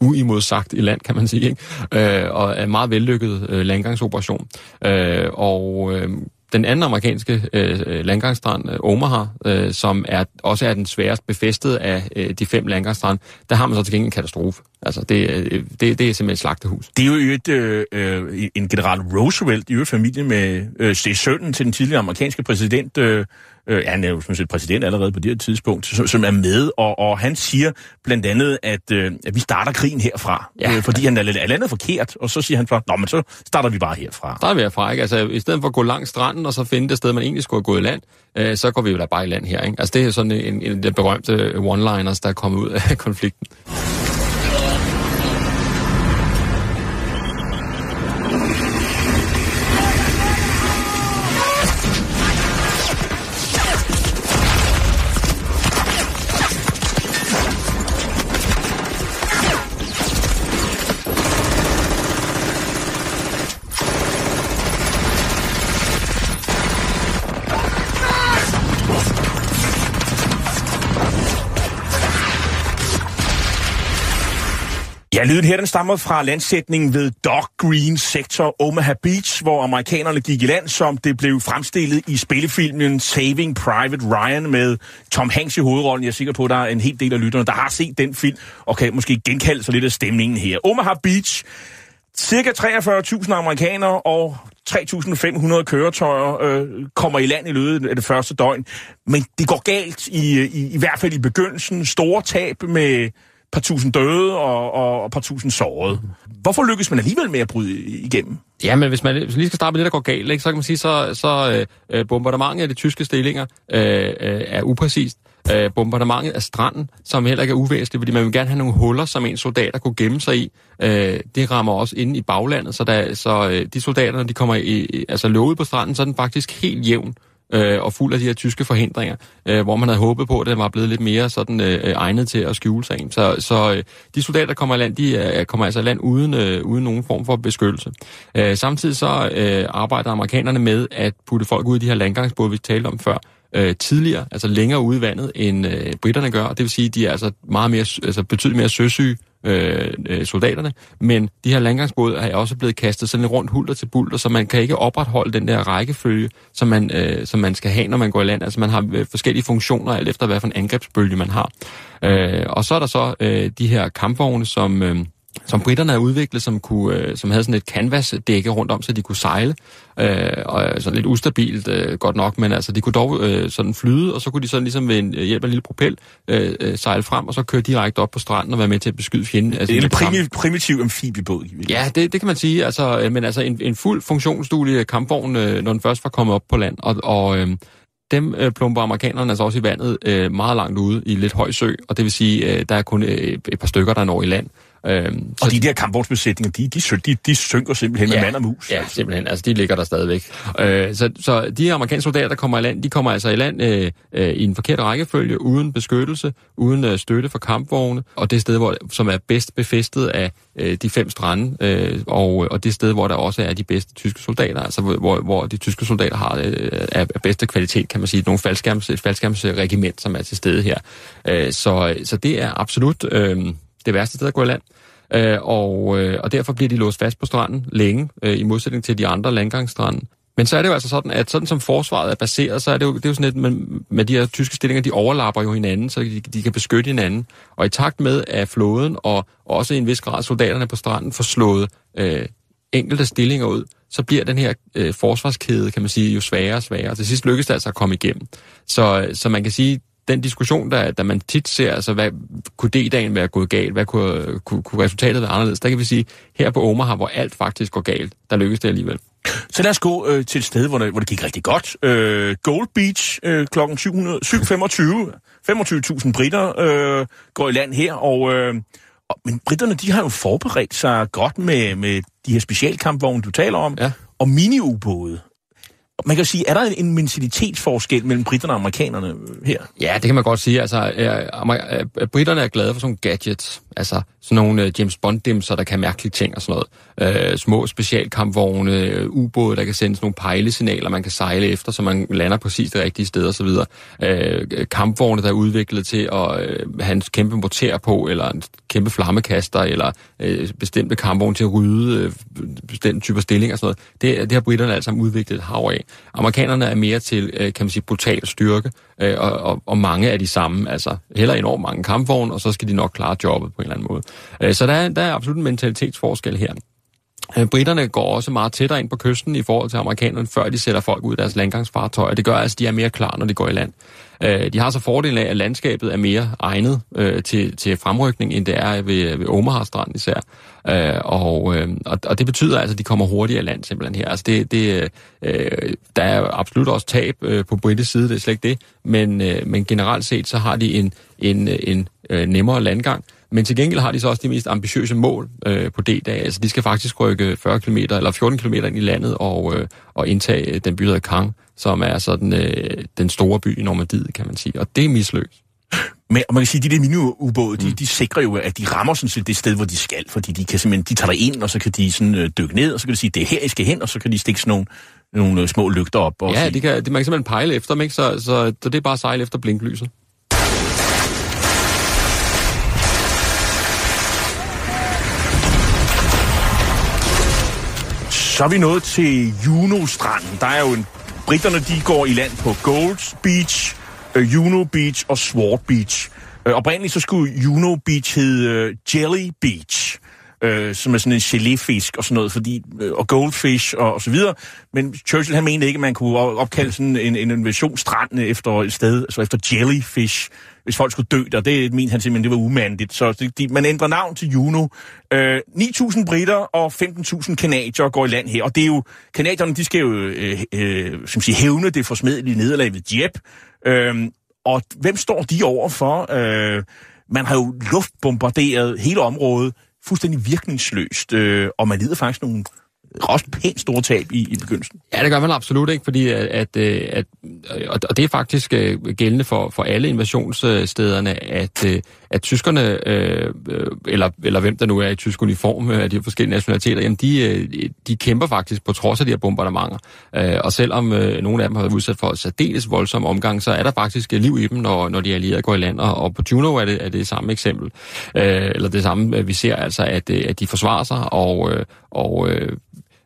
uimodsagt i land, kan man sige. Ikke? Øh, og er en meget vellykket øh, landgangsoperation. Øh, og øh, den anden amerikanske øh, landgangsstrand, øh, Omaha, øh, som er også er den sværest befæstet af øh, de fem landgangsstrande, der har man så til gengæld en katastrofe. Altså, det, øh, det, det er simpelthen et slagtehus. Det er jo et, øh, øh, en general Roosevelt, i øvrigt familie med øh, sønnen til den tidligere amerikanske præsident, øh, øh, han er jo sådan set præsident allerede på det her tidspunkt, som, som er med, og, og han siger blandt andet, at, øh, at vi starter krigen herfra, ja. øh, fordi han er lidt andet forkert, og så siger han, nå, men så starter vi bare herfra. Starter vi herfra, ikke? Altså, i stedet for at gå langs stranden, og så finde det sted, man egentlig skulle have gået i land, øh, så går vi jo da bare i land her, ikke? Altså, det er sådan en, en af de berømte one-liners, der er kommet ud af konflikten. Lyden her den stammer fra landsætningen ved Dog Green Sector Omaha Beach, hvor amerikanerne gik i land, som det blev fremstillet i spillefilmen Saving Private Ryan med Tom Hanks i hovedrollen. Jeg er sikker på, at der er en hel del af lytterne, der har set den film, og kan måske genkalde sig lidt af stemningen her. Omaha Beach, cirka 43.000 amerikanere og 3.500 køretøjer øh, kommer i land i løbet af det første døgn. Men det går galt, i, øh, i, i hvert fald i begyndelsen. Store tab med par tusind døde og, og, og par tusind sårede. Hvorfor lykkes man alligevel med at bryde igennem? Ja, men hvis man hvis lige skal starte med det, der går galt, ikke, så kan man sige, så, så øh, bombardementet af de tyske stillinger øh, øh, er upræcist. Øh, bombardementet af stranden, som heller ikke er uvæsentligt, fordi man vil gerne have nogle huller, som en soldater kunne gemme sig i. Øh, det rammer også inde i baglandet, så, der, så øh, de soldater, når de kommer i, altså løbet på stranden, så er den faktisk helt jævn øh, og fuld af de her tyske forhindringer, øh, hvor man havde håbet på, at den var blevet lidt mere sådan øh, øh egnet til at skjule sig. Så, så øh, de soldater, der kommer i land, de øh, kommer altså i land uden, øh, uden nogen form for beskyttelse. Øh, samtidig så øh, arbejder amerikanerne med at putte folk ud i de her landgangsbåde, vi talte om før, øh, tidligere, altså længere ude i vandet, end øh, britterne gør. Det vil sige, at de er altså meget mere, altså betydeligt mere søsyge øh, øh, soldaterne, men de her landgangsbåde er også blevet kastet sådan lidt rundt hulter til bulter, så man kan ikke opretholde den der rækkefølge, som man, øh, som man skal have, når man går i land. Altså man har øh, forskellige funktioner, alt efter hvad for en angrebsbølge man har. Øh, og så er der så øh, de her kampvogne, som... Øh, som britterne havde udviklet, som, kunne, øh, som havde sådan et canvas-dække rundt om, så de kunne sejle. Øh, og sådan lidt ustabilt, øh, godt nok, men altså, de kunne dog øh, sådan flyde, og så kunne de sådan ligesom ved en, øh, hjælp af en lille propel øh, øh, sejle frem, og så køre direkte op på stranden og være med til at beskyde fjenden. Altså, det er en primitiv, primitiv amfibiebåd. Ja, det, det kan man sige. Altså, øh, men altså en, en fuld funktionsduelig kampvogn, øh, når den først var kommet op på land, og, og øh, dem øh, plumper amerikanerne altså også i vandet øh, meget langt ude i lidt høj sø, og det vil sige, øh, der er kun øh, et par stykker, der når i land. Øhm, og de der kampvognsbesætninger, de, de, de, de synker simpelthen ja, med mand og mus. Ja, simpelthen. Altså, de ligger der stadigvæk. Øh, så, så de amerikanske soldater, der kommer i land, de kommer altså i land øh, øh, i en forkert rækkefølge, uden beskyttelse, uden øh, støtte for kampvogne, og det sted, hvor, som er bedst befæstet af øh, de fem strande, øh, og, og det sted, hvor der også er de bedste tyske soldater, altså hvor, hvor de tyske soldater har øh, er, er bedste kvalitet, kan man sige, nogle faldskærms, et faldskærmsregiment, som er til stede her. Øh, så, så det er absolut øh, det værste sted at gå i land. Øh, og, øh, og derfor bliver de låst fast på stranden længe, øh, i modsætning til de andre landgangsstrande. Men så er det jo altså sådan, at sådan som forsvaret er baseret, så er det jo, det er jo sådan lidt, med, med de her tyske stillinger, de overlapper jo hinanden, så de, de kan beskytte hinanden. Og i takt med, at flåden og også i en vis grad soldaterne på stranden får slået øh, enkelte stillinger ud, så bliver den her øh, forsvarskæde, kan man sige, jo sværere og sværere. Til sidst lykkes det altså at komme igennem. Så, så man kan sige, den diskussion, der, der man tit ser, altså hvad kunne D-dagen være gået galt, hvad kunne, kunne, kunne resultatet være anderledes, der kan vi sige, her på Omaha, hvor alt faktisk går galt, der lykkes det alligevel. Så lad os gå øh, til et sted, hvor det, hvor det gik rigtig godt. Øh, Gold Beach øh, kl. 7.25. 25.000 britter øh, går i land her, og, øh, Og, men britterne, de har jo forberedt sig godt med, med de her specialkampvogne, du taler om, Ja. og mini-ubåde. Man kan sige, er der en, mentalitetsforskel mellem britterne og amerikanerne her? Ja, det kan man godt sige. Altså, øh, britterne er glade for sådan nogle gadgets. Altså sådan nogle øh, James Bond-dimser, der kan mærkelige ting og sådan noget. Øh, små specialkampvogne, øh, ubåde, der kan sende sådan nogle pejlesignaler, man kan sejle efter, så man lander præcis det rigtige sted osv. Øh, kampvogne, der er udviklet til at øh, have en kæmpe morter på, eller en kæmpe flammekaster, eller øh, bestemte kampvogne til at rydde øh, bestemte typer stilling og sådan noget. Det, det har britterne alle sammen udviklet et hav af. Amerikanerne er mere til, øh, kan man sige, brutal styrke, øh, og, og, og mange af de samme, altså heller enormt mange kampvogne, og så skal de nok klare jobbet på en eller anden måde. Øh, så der er, der er absolut en mentalitetsforskel her. Øh, Britterne går også meget tættere ind på kysten i forhold til amerikanerne, før de sætter folk ud af deres landgangsfartøjer. Det gør altså, at de er mere klar, når de går i land. Øh, de har så fordelen af, at landskabet er mere egnet øh, til, til fremrykning, end det er ved, ved Omaha-stranden især. Øh, og, øh, og, og det betyder altså, at de kommer hurtigere i land simpelthen her. Altså det, det, øh, der er absolut også tab øh, på britisk side, det er slet ikke det, men, øh, men generelt set så har de en, en, en øh, nemmere landgang. Men til gengæld har de så også de mest ambitiøse mål øh, på D-dag. Altså de skal faktisk rykke 40 km eller 14 km ind i landet og, øh, og indtage den by, der Caen, som er sådan øh, den store by i Normandiet, kan man sige. Og det er mislykket. Men og man kan sige, at de der mini-ubåde, de, de sikrer jo, at de rammer sådan set det sted, hvor de skal, fordi de kan simpelthen, de tager der ind, og så kan de sådan øh, dykke ned, og så kan de sige, det er her, I skal hen, og så kan de stikke sådan nogle, nogle øh, små lygter op. Og Ja, sige, det kan, det, man kan simpelthen pejle efter dem, ikke? Så, så, så det er bare at sejle efter blinklyset. Så er vi nået til Juno-stranden. Der er jo en... Britterne, de går i land på Gold Beach, øh, Juno Beach og Sword Beach. Øh, oprindeligt så skulle Juno Beach hedde øh, Jelly Beach, øh, som er sådan en geléfisk og sådan noget, fordi, øh, og goldfish og, og så videre. Men Churchill han mente ikke, at man kunne opkalde sådan en, en invasionsstrand efter et sted, altså efter jellyfish, hvis folk skulle dø der. Det mente han simpelthen, det var umandigt. Så det, de, man ændrer navn til Juno. Øh, 9.000 britter og 15.000 kanadier går i land her, og det er jo, kanadierne, de skal jo øh, øh, øh, som siger, hævne det forsmedelige nederlag ved Dieppe. Øh, og hvem står de over for? Øh, man har jo luftbombarderet hele området fuldstændig virkningsløst, øh, og man lider faktisk nogle også pænt store tab i, i begyndelsen. Ja, det gør man absolut ikke, fordi at, at, øh, at øh, og det er faktisk øh, gældende for, for alle invasionsstederne, at, at tyskerne, øh, eller, eller hvem der nu er i tysk uniform af de forskellige nationaliteter, jamen de, de kæmper faktisk på trods af de her bombardementer. Og selvom nogle af dem har været udsat for særdeles voldsom omgang, så er der faktisk liv i dem, når, når de allierede går i land. Og, og på Juno er det, er det samme eksempel. Eller det samme, vi ser altså, at, at de forsvarer sig, og, og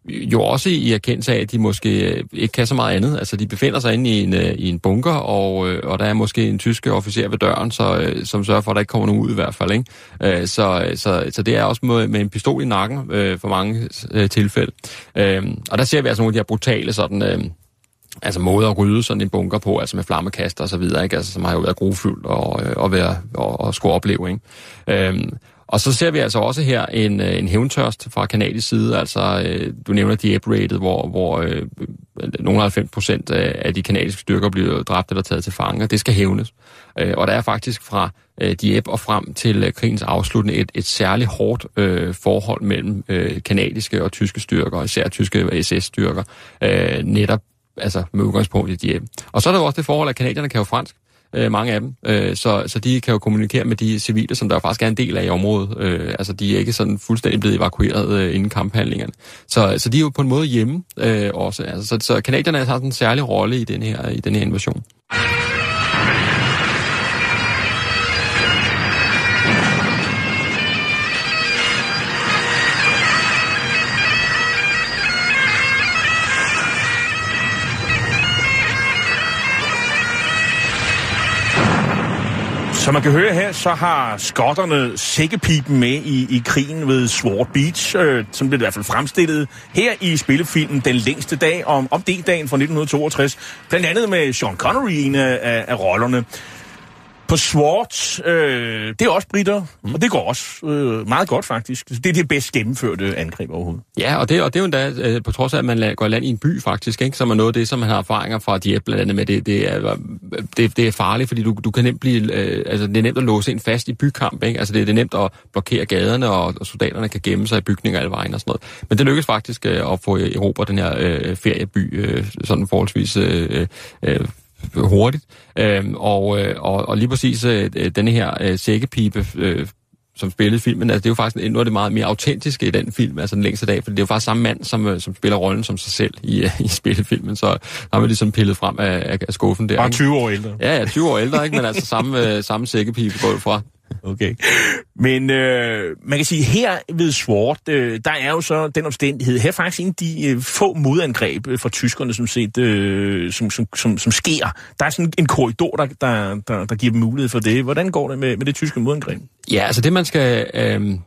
jo også i erkendelse af, at de måske øh, ikke kan så meget andet. Altså, de befinder sig inde i en, øh, i en bunker, og, øh, og der er måske en tysk officer ved døren, så, som sørger for, at der ikke kommer nogen ud i hvert fald. Ikke? Så, så, så det er også med, med en pistol i nakken for mange tilfælde. Og der ser vi altså nogle af de her brutale sådan... Altså måder at rydde sådan en bunker på, altså med flammekaster og så videre, ikke? Altså, som har jo været grofyldt og, og, være, og, og skulle opleve. Ikke? Øhm, og så ser vi altså også her en, øh, en hævntørst fra kanadisk side, altså øh, du nævner de rated, hvor, hvor øh, nogle 90 procent af, af de kanadiske styrker bliver dræbt eller taget til fange, det skal hævnes. Øh, og der er faktisk fra øh, Dieppe og frem til øh, krigens afslutning et, et særligt hårdt øh, forhold mellem øh, kanadiske og tyske styrker, især tyske SS-styrker, øh, netop altså med udgangspunkt i Dieppe. Og så er der jo også det forhold, at kanadierne kan jo fransk, øh, mange af dem, øh, så, så de kan jo kommunikere med de civile, som der faktisk er en del af i området. Øh, altså de er ikke sådan fuldstændig blevet evakueret øh, inden kamphandlingerne. Så, så de er jo på en måde hjemme øh, også. Altså, så, så kanadierne har sådan en særlig rolle i den her, i den her invasion. Som man kan høre her, så har skotterne sækkepipen med i, i krigen ved Sword Beach, øh, som blev i hvert fald fremstillet her i spillefilmen Den længste dag om, om D-dagen fra 1962. Blandt andet med Sean Connery i en af, af, af rollerne. På Swartz, øh, det er også britter, mm. og det går også øh, meget godt faktisk. Det er det bedst gennemførte angreb overhovedet. Ja, og det, og det er jo endda, øh, på trods af, at man går i land i en by faktisk, ikke, som er noget af det, som man har erfaringer fra Dieppe blandt andet med, det, det, er, det, det er farligt, fordi du, du kan nemt blive, øh, altså det er nemt at låse ind fast i bykamp, ikke? altså det, det er nemt at blokere gaderne, og, og soldaterne kan gemme sig i bygninger alle vejen og sådan noget. Men det lykkes faktisk øh, at få Europa den her øh, ferieby øh, sådan forholdsvis øh, øh, hurtigt. Øhm, og, øh, og, og lige præcis øh, denne her øh, sækkepipe, øh, som spillede filmen, altså det er jo faktisk noget af det meget mere autentiske i den film, altså den længste dag, for det er jo faktisk samme mand, som, øh, som spiller rollen som sig selv i, i spillefilmen, så har man ligesom pillet frem af, af skuffen der. Bare 20 år ældre. Ja, ja, 20 år ældre, ikke? men altså samme, øh, samme sækkepipe går fra. Okay. Men øh, man kan sige, her ved Swart, øh, der er jo så den omstændighed, her er faktisk en af de øh, få modangreb øh, fra tyskerne, som, set, øh, som, som, som, som sker. Der er sådan en korridor, der, der, der, der giver dem mulighed for det. Hvordan går det med, med det tyske modangreb? Ja, altså det man skal... Øh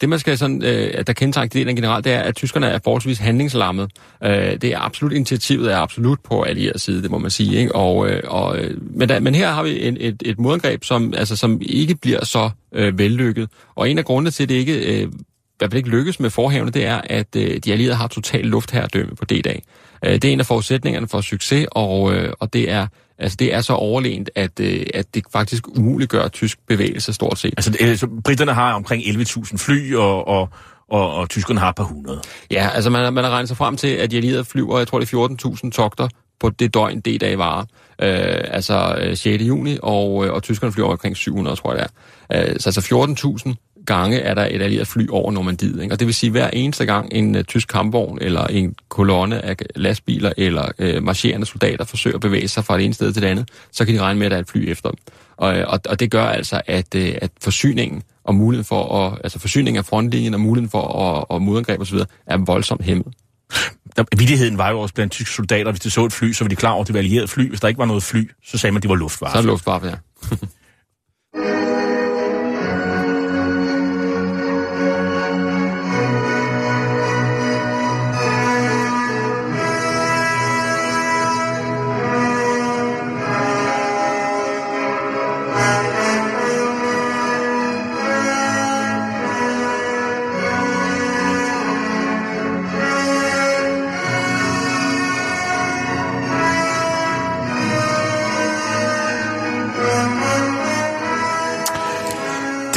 det, man skal sådan, øh, der kendetegner det generelt, det er, at tyskerne er forholdsvis handlingslammet. Øh, det er absolut, initiativet er absolut på allieret side, det må man sige. Ikke? Og, øh, og, øh, men, der, men her har vi en, et, et modangreb, som, altså, som ikke bliver så øh, vellykket. Og en af grundene til, at det ikke, øh, hvad ikke lykkes med forhavene, det er, at øh, de allierede har total luftherredømme på D-dag. Øh, det er en af forudsætningerne for succes, og, øh, og det er Altså, det er så overlegent, at, øh, at det faktisk umuliggør tysk bevægelse stort set. Altså, øh, så britterne har omkring 11.000 fly, og, og, og, og tyskerne har et par hundrede. Ja, altså man, man har regnet sig frem til, at de allierede flyver, jeg tror det er 14.000 togter på det døgn, det dag varer. Øh, altså 6. Øh, juni, og, øh, og tyskerne flyver omkring 700, tror jeg det er. Øh, så altså 14.000 gange er der et allieret fly over Normandiet. Ikke? Og det vil sige, at hver eneste gang en uh, tysk kampvogn eller en kolonne af lastbiler eller uh, marcherende soldater forsøger at bevæge sig fra det ene sted til det andet, så kan de regne med, at der er et fly efter dem. Og, og, og det gør altså, at, uh, at forsyningen og muligheden for at, altså forsyningen af frontlinjen og muligheden for at, at modangreb osv. er voldsomt hæmmet. Der, vidtigheden var jo også blandt tyske soldater, hvis de så et fly, så var de klar over, at det var allieret fly. Hvis der ikke var noget fly, så sagde man, at det var luftwaffe. Så er det luftwaffe, ja.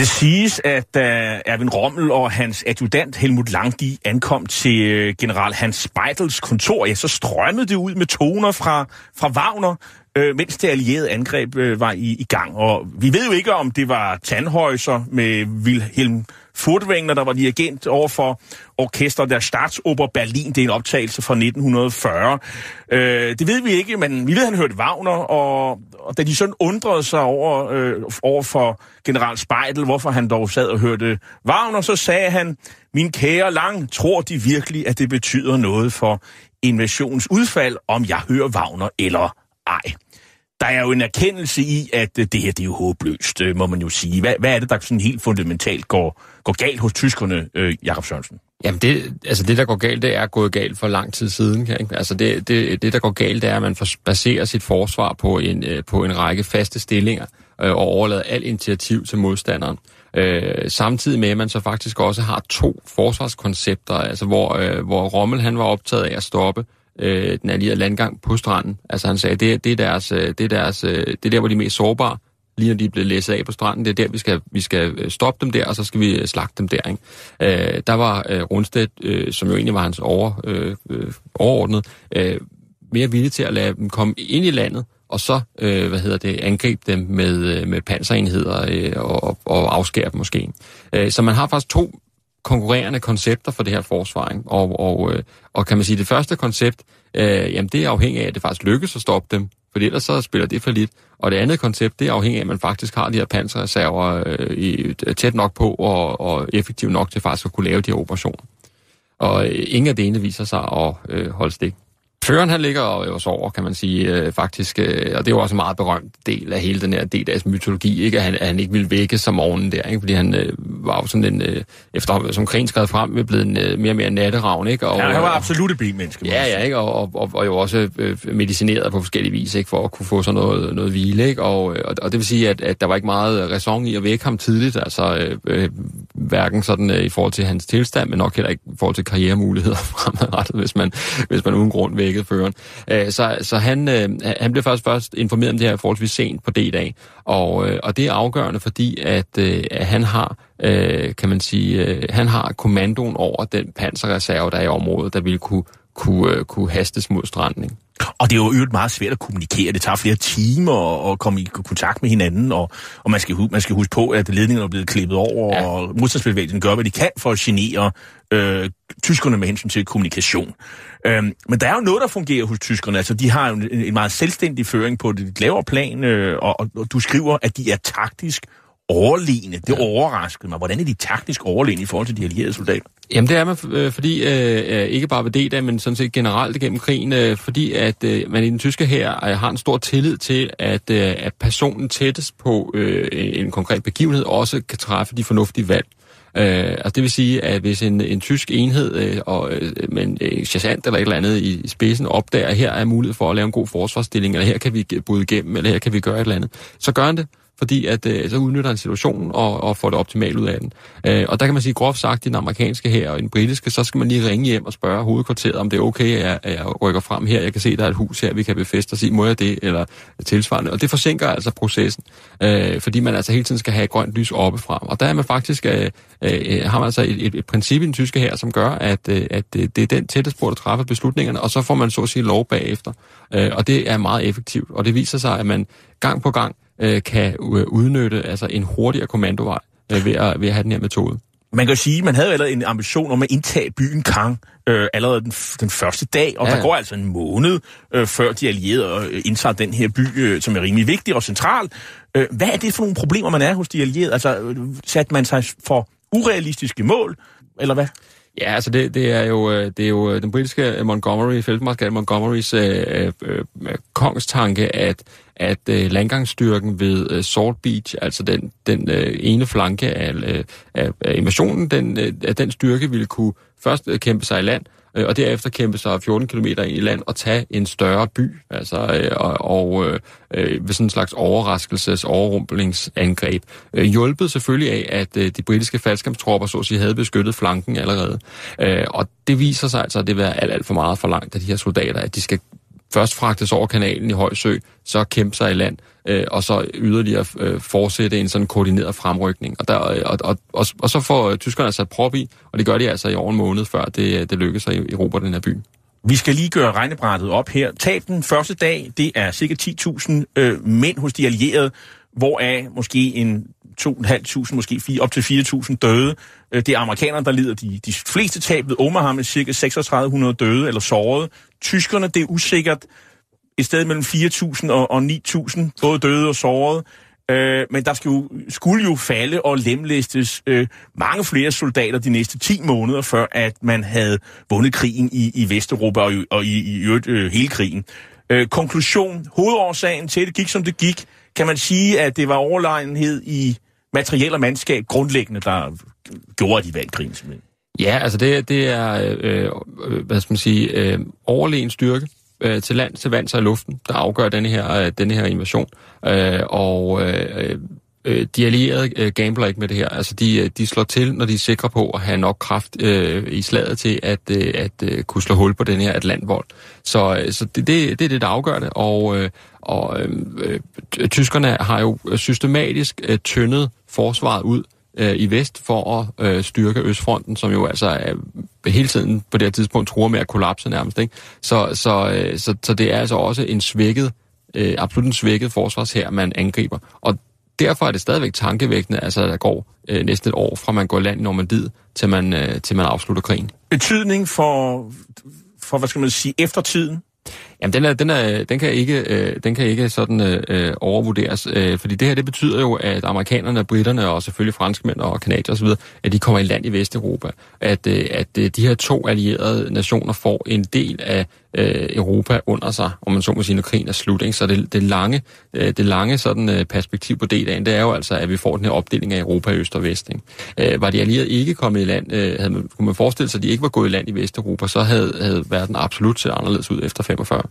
Det siges, at uh, Erwin Rommel og hans adjutant Helmut Langdi ankom til uh, general Hans Speidels kontor. Ja, så strømmede det ud med toner fra, fra Wagner, øh, mens det allierede angreb øh, var i, i gang. Og vi ved jo ikke, om det var Tannhäuser med Wilhelm Furtwängler, der var dirigent over for orkester der Staatsoper Berlin. Det er en optagelse fra 1940. Øh, det ved vi ikke, men vi ved, at han hørte Wagner, og, og da de sådan undrede sig over, øh, over for general Speidel, hvorfor han dog sad og hørte Wagner, så sagde han, min kære Lang, tror de virkelig, at det betyder noget for invasionens udfald, om jeg hører Wagner eller ej? der er jo en erkendelse i, at øh, det her det er jo håbløst, øh, må man jo sige. Hvad, hvad er det, der sådan helt fundamentalt går, går galt hos tyskerne, øh, Jakob Sørensen? Jamen, det, altså det, der går galt, det er gået galt for lang tid siden. Ikke? Altså det, det, det, der går galt, det er, at man baserer sit forsvar på en, øh, på en række faste stillinger øh, og overlader al initiativ til modstanderen. Øh, samtidig med, at man så faktisk også har to forsvarskoncepter, altså hvor, øh, hvor Rommel han var optaget af at stoppe øh, den allierede landgang på stranden. Altså han sagde, det, det, er deres, øh, det, er deres, øh, det er der, hvor de er mest sårbare, lige når de er blevet læsset af på stranden. Det er der, vi skal, vi skal øh, stoppe dem der, og så skal vi slagte dem der. Ikke? Øh, der var øh, Rundstedt, øh, som jo egentlig var hans over, øh, overordnet, øh, mere villig til at lade dem komme ind i landet, og så, øh, hvad hedder det, angribe dem med, med panserenheder øh, og, og afskære dem måske. Øh, så man har faktisk to konkurrerende koncepter for det her forsvar. Ikke? Og, og, øh, og kan man sige, det første koncept, øh, jamen det er afhængigt af, at det faktisk lykkes at stoppe dem, for ellers så spiller det for lidt. Og det andet koncept, det er afhængigt af, at man faktisk har de her panserreserver øh, i, øh, tæt nok på og, og effektivt nok til faktisk at kunne lave de her operationer. Og øh, ingen af det ene viser sig at øh, holde stik. Føreren han ligger jo så over, kan man sige, øh, faktisk, øh, og det er jo også en meget berømt del af hele den her D-dags mytologi, ikke? At, han, at han ikke ville vække som morgenen der, ikke? fordi han øh, var jo sådan en, øh, efter som krigen skrev frem, blevet en øh, mere og mere natteravn, ikke? Og, Ja, han var absolut et bilmenneske. må Ja, ja, ikke? Og, og, og, og jo også øh, medicineret på forskellige vis, ikke? For at kunne få sådan noget, noget hvile, ikke? Og, øh, og, og det vil sige, at, at der var ikke meget ræson i at vække ham tidligt, altså øh, øh, hverken sådan øh, i forhold til hans tilstand, men nok heller ikke i forhold til karrieremuligheder fremadrettet, hvis man, hvis man uden grund knækket føreren. Øh, så så han, øh, han blev først først informeret om det her forholdsvis sent på D-dag, og, øh, og det er afgørende, fordi at, øh, at han har øh, kan man sige, øh, han har kommandoen over den panserreserve, der er i området, der ville kunne, kunne, øh, kunne hastes mod stranden. Ikke? Og det er jo øvrigt meget svært at kommunikere. Det tager flere timer at, komme i kontakt med hinanden, og, og man, skal, man skal huske på, at ledningerne er blevet klippet over, ja. og modstandsbevægelsen gør, hvad de kan for at genere øh, tyskerne med hensyn til kommunikation. Øhm, men der er jo noget, der fungerer hos tyskerne. Altså, de har jo en, en meget selvstændig føring på det lavere plan, øh, og, og, og du skriver, at de er taktisk overlegne. Det overraskede mig. Hvordan er de taktisk overlegne i forhold til de allierede soldater? Jamen det er man, øh, fordi øh, øh, ikke bare ved D-dag, men sådan set generelt gennem krigen, øh, fordi at øh, man i den tyske her øh, har en stor tillid til, at, øh, at personen tættest på øh, en konkret begivenhed også kan træffe de fornuftige valg. Øh, altså det vil sige, at hvis en, en tysk enhed øh, og øh, med en øh, sergeant eller et eller andet i, i spidsen opdager, at her er mulighed for at lave en god forsvarsstilling, eller her kan vi bryde igennem, eller her kan vi gøre et eller andet, så gør han det fordi at øh, så udnytter han situationen og, og får det optimalt ud af den. Øh, og der kan man sige groft sagt, i den amerikanske her og i den britiske, så skal man lige ringe hjem og spørge hovedkvarteret, om det er okay, at jeg, at jeg rykker frem her. Jeg kan se, der er et hus her, vi kan befeste os i. Må jeg det? Eller tilsvarende. Og det forsinker altså processen, øh, fordi man altså hele tiden skal have grønt lys oppe fra. Og der er man faktisk, øh, øh, øh, har man altså et, et, et princip i den tyske her, som gør, at, øh, at øh, det er den tættest på, der træffer beslutningerne, og så får man så at sige lov bagefter. Øh, og det er meget effektivt. Og det viser sig, at man gang på gang øh, kan øh, udnytte altså en hurtigere kommandovej øh, ved, at, ved at have den her metode. Man kan jo sige, at man havde allerede en ambition om at indtage byen Kang øh, allerede den, den første dag, og ja. der går altså en måned, øh, før de allierede øh, indtager den her by, øh, som er rimelig vigtig og central. Øh, hvad er det for nogle problemer, man er hos de allierede? Altså, øh, satte man sig for urealistiske mål, eller hvad? Ja, altså det, det er jo øh, det er jo øh, den britiske øh, Montgomery, feltmarskal Montgomerys øh, øh, kongstanke, at at øh, landgangsstyrken ved øh, Salt Beach, altså den, den øh, ene flanke af, øh, af, af invasionen, den, øh, at den styrke ville kunne først kæmpe sig i land, øh, og derefter kæmpe sig 14 km ind i land og tage en større by, altså øh, og, og øh, øh, ved sådan en slags overraskelses overrumplingsangreb. Øh, hjulpet selvfølgelig af, at øh, de britiske faldskabstropper så at sige havde beskyttet flanken allerede. Øh, og det viser sig altså, at det var være alt, alt for meget for langt af de her soldater, at de skal først fragtes over kanalen i Højsø, så kæmpe sig i land, øh, og så yderligere øh, fortsætte en sådan koordineret fremrykning. Og, der, øh, og, og, og, og så får øh, tyskerne sat prop i, og det gør de altså i over en måned, før det, øh, det lykkes at erobre den her by. Vi skal lige gøre regnebrættet op her. Tab den første dag, det er cirka 10.000 øh, mænd hos de allierede, hvoraf måske en 2.500, måske 4, op til 4.000 døde. Det er amerikanerne, der lider de, de fleste tab ved Omaha med cirka 3600 døde eller sårede. Tyskerne, det er usikkert et sted mellem 4.000 og, og 9.000, både døde og sårede. Øh, men der skal jo, skulle jo falde og lemlæstes øh, mange flere soldater de næste 10 måneder, før at man havde vundet krigen i, i Vesteuropa og, i- og i, i øvrigt øh, hele krigen. Øh, konklusion, hovedårsagen til, at det gik som det gik, kan man sige, at det var overlegenhed i materiel og mandskab grundlæggende, der gjorde, at de vandt krigen simpelthen. Ja, altså det, det er, øh, øh, øh, hvad skal man sige, øh, overlegen styrke øh, til land, til vand, og luften, der afgør denne her, øh, denne her invasion. Øh, og øh, øh, de allierede øh, gambler ikke med det her. Altså de, øh, de slår til, når de er sikre på at have nok kraft øh, i slaget til at, øh, at øh, kunne slå hul på den her Atlantvold. Så, øh, så det, det, det er det, der afgør det. Og, øh, og øh, øh tyskerne har jo systematisk øh, tyndet forsvaret ud øh, i vest for at øh, styrke Østfronten, som jo altså øh, hele tiden på det her tidspunkt truer med at kollapse nærmest. Ikke? Så, så, øh, så, så det er altså også en svækket, øh, absolut en svækket forsvarshær, man angriber. Og derfor er det stadigvæk tankevækkende, altså der går øh, næsten et år fra man går land i Normandiet, til man, øh, til man afslutter krigen. Betydning for, for, hvad skal man sige, eftertiden? Jamen, den, er, den, er, den, kan ikke, øh, den kan ikke sådan øh, øh overvurderes, øh, fordi det her, det betyder jo, at amerikanerne, britterne og selvfølgelig franskmænd og kanadier osv., at de kommer i land i Vesteuropa. At, øh, at øh, de her to allierede nationer får en del af øh, Europa under sig, om man så må sige, når krigen er slut. Ikke? Så det, det lange, øh, det lange sådan, øh, perspektiv på D-dagen, det er jo altså, at vi får den her opdeling af Europa i øst og vest. Ikke? Øh, var de allierede ikke kommet i land, øh, havde man, kunne man forestille sig, at de ikke var gået i land i Vesteuropa, så havde, havde verden absolut set anderledes ud efter 45.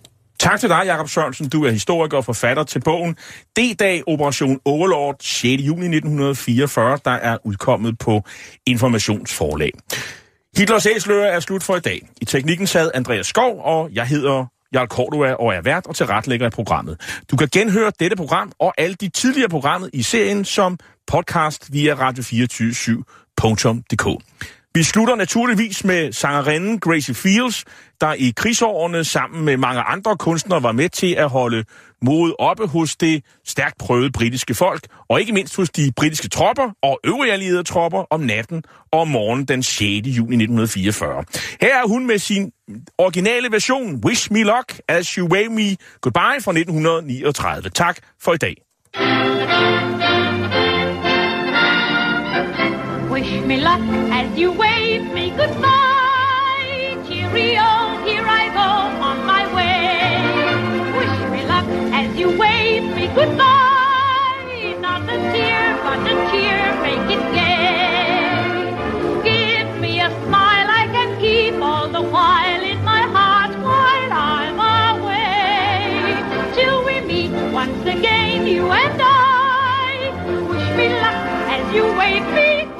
Tak til dig, Jakob Sørensen. Du er historiker og forfatter til bogen D-dag Operation Overlord 6. juni 1944, der er udkommet på Informationsforlag. Hitlers æsler er slut for i dag. I teknikken sad Andreas Skov, og jeg hedder Jarl Cordua og er vært og tilretlægger i programmet. Du kan genhøre dette program og alle de tidligere programmer i serien som podcast via radio247.dk. Vi slutter naturligvis med sangerinden Gracie Fields, der i krigsårene sammen med mange andre kunstnere var med til at holde modet oppe hos det stærkt prøvede britiske folk, og ikke mindst hos de britiske tropper og øvrige allierede tropper om natten og om morgenen den 6. juni 1944. Her er hun med sin originale version, Wish Me Luck As You Wave Me Goodbye fra 1939. Tak for i dag. Wish me luck as you wave me goodbye. Cheerio, here I go on my way. Wish me luck as you wave me goodbye. Not a tear, but a cheer, make it gay. Give me a smile I can keep all the while in my heart while I'm away. Till we meet once again, you and I. Wish me luck as you wave me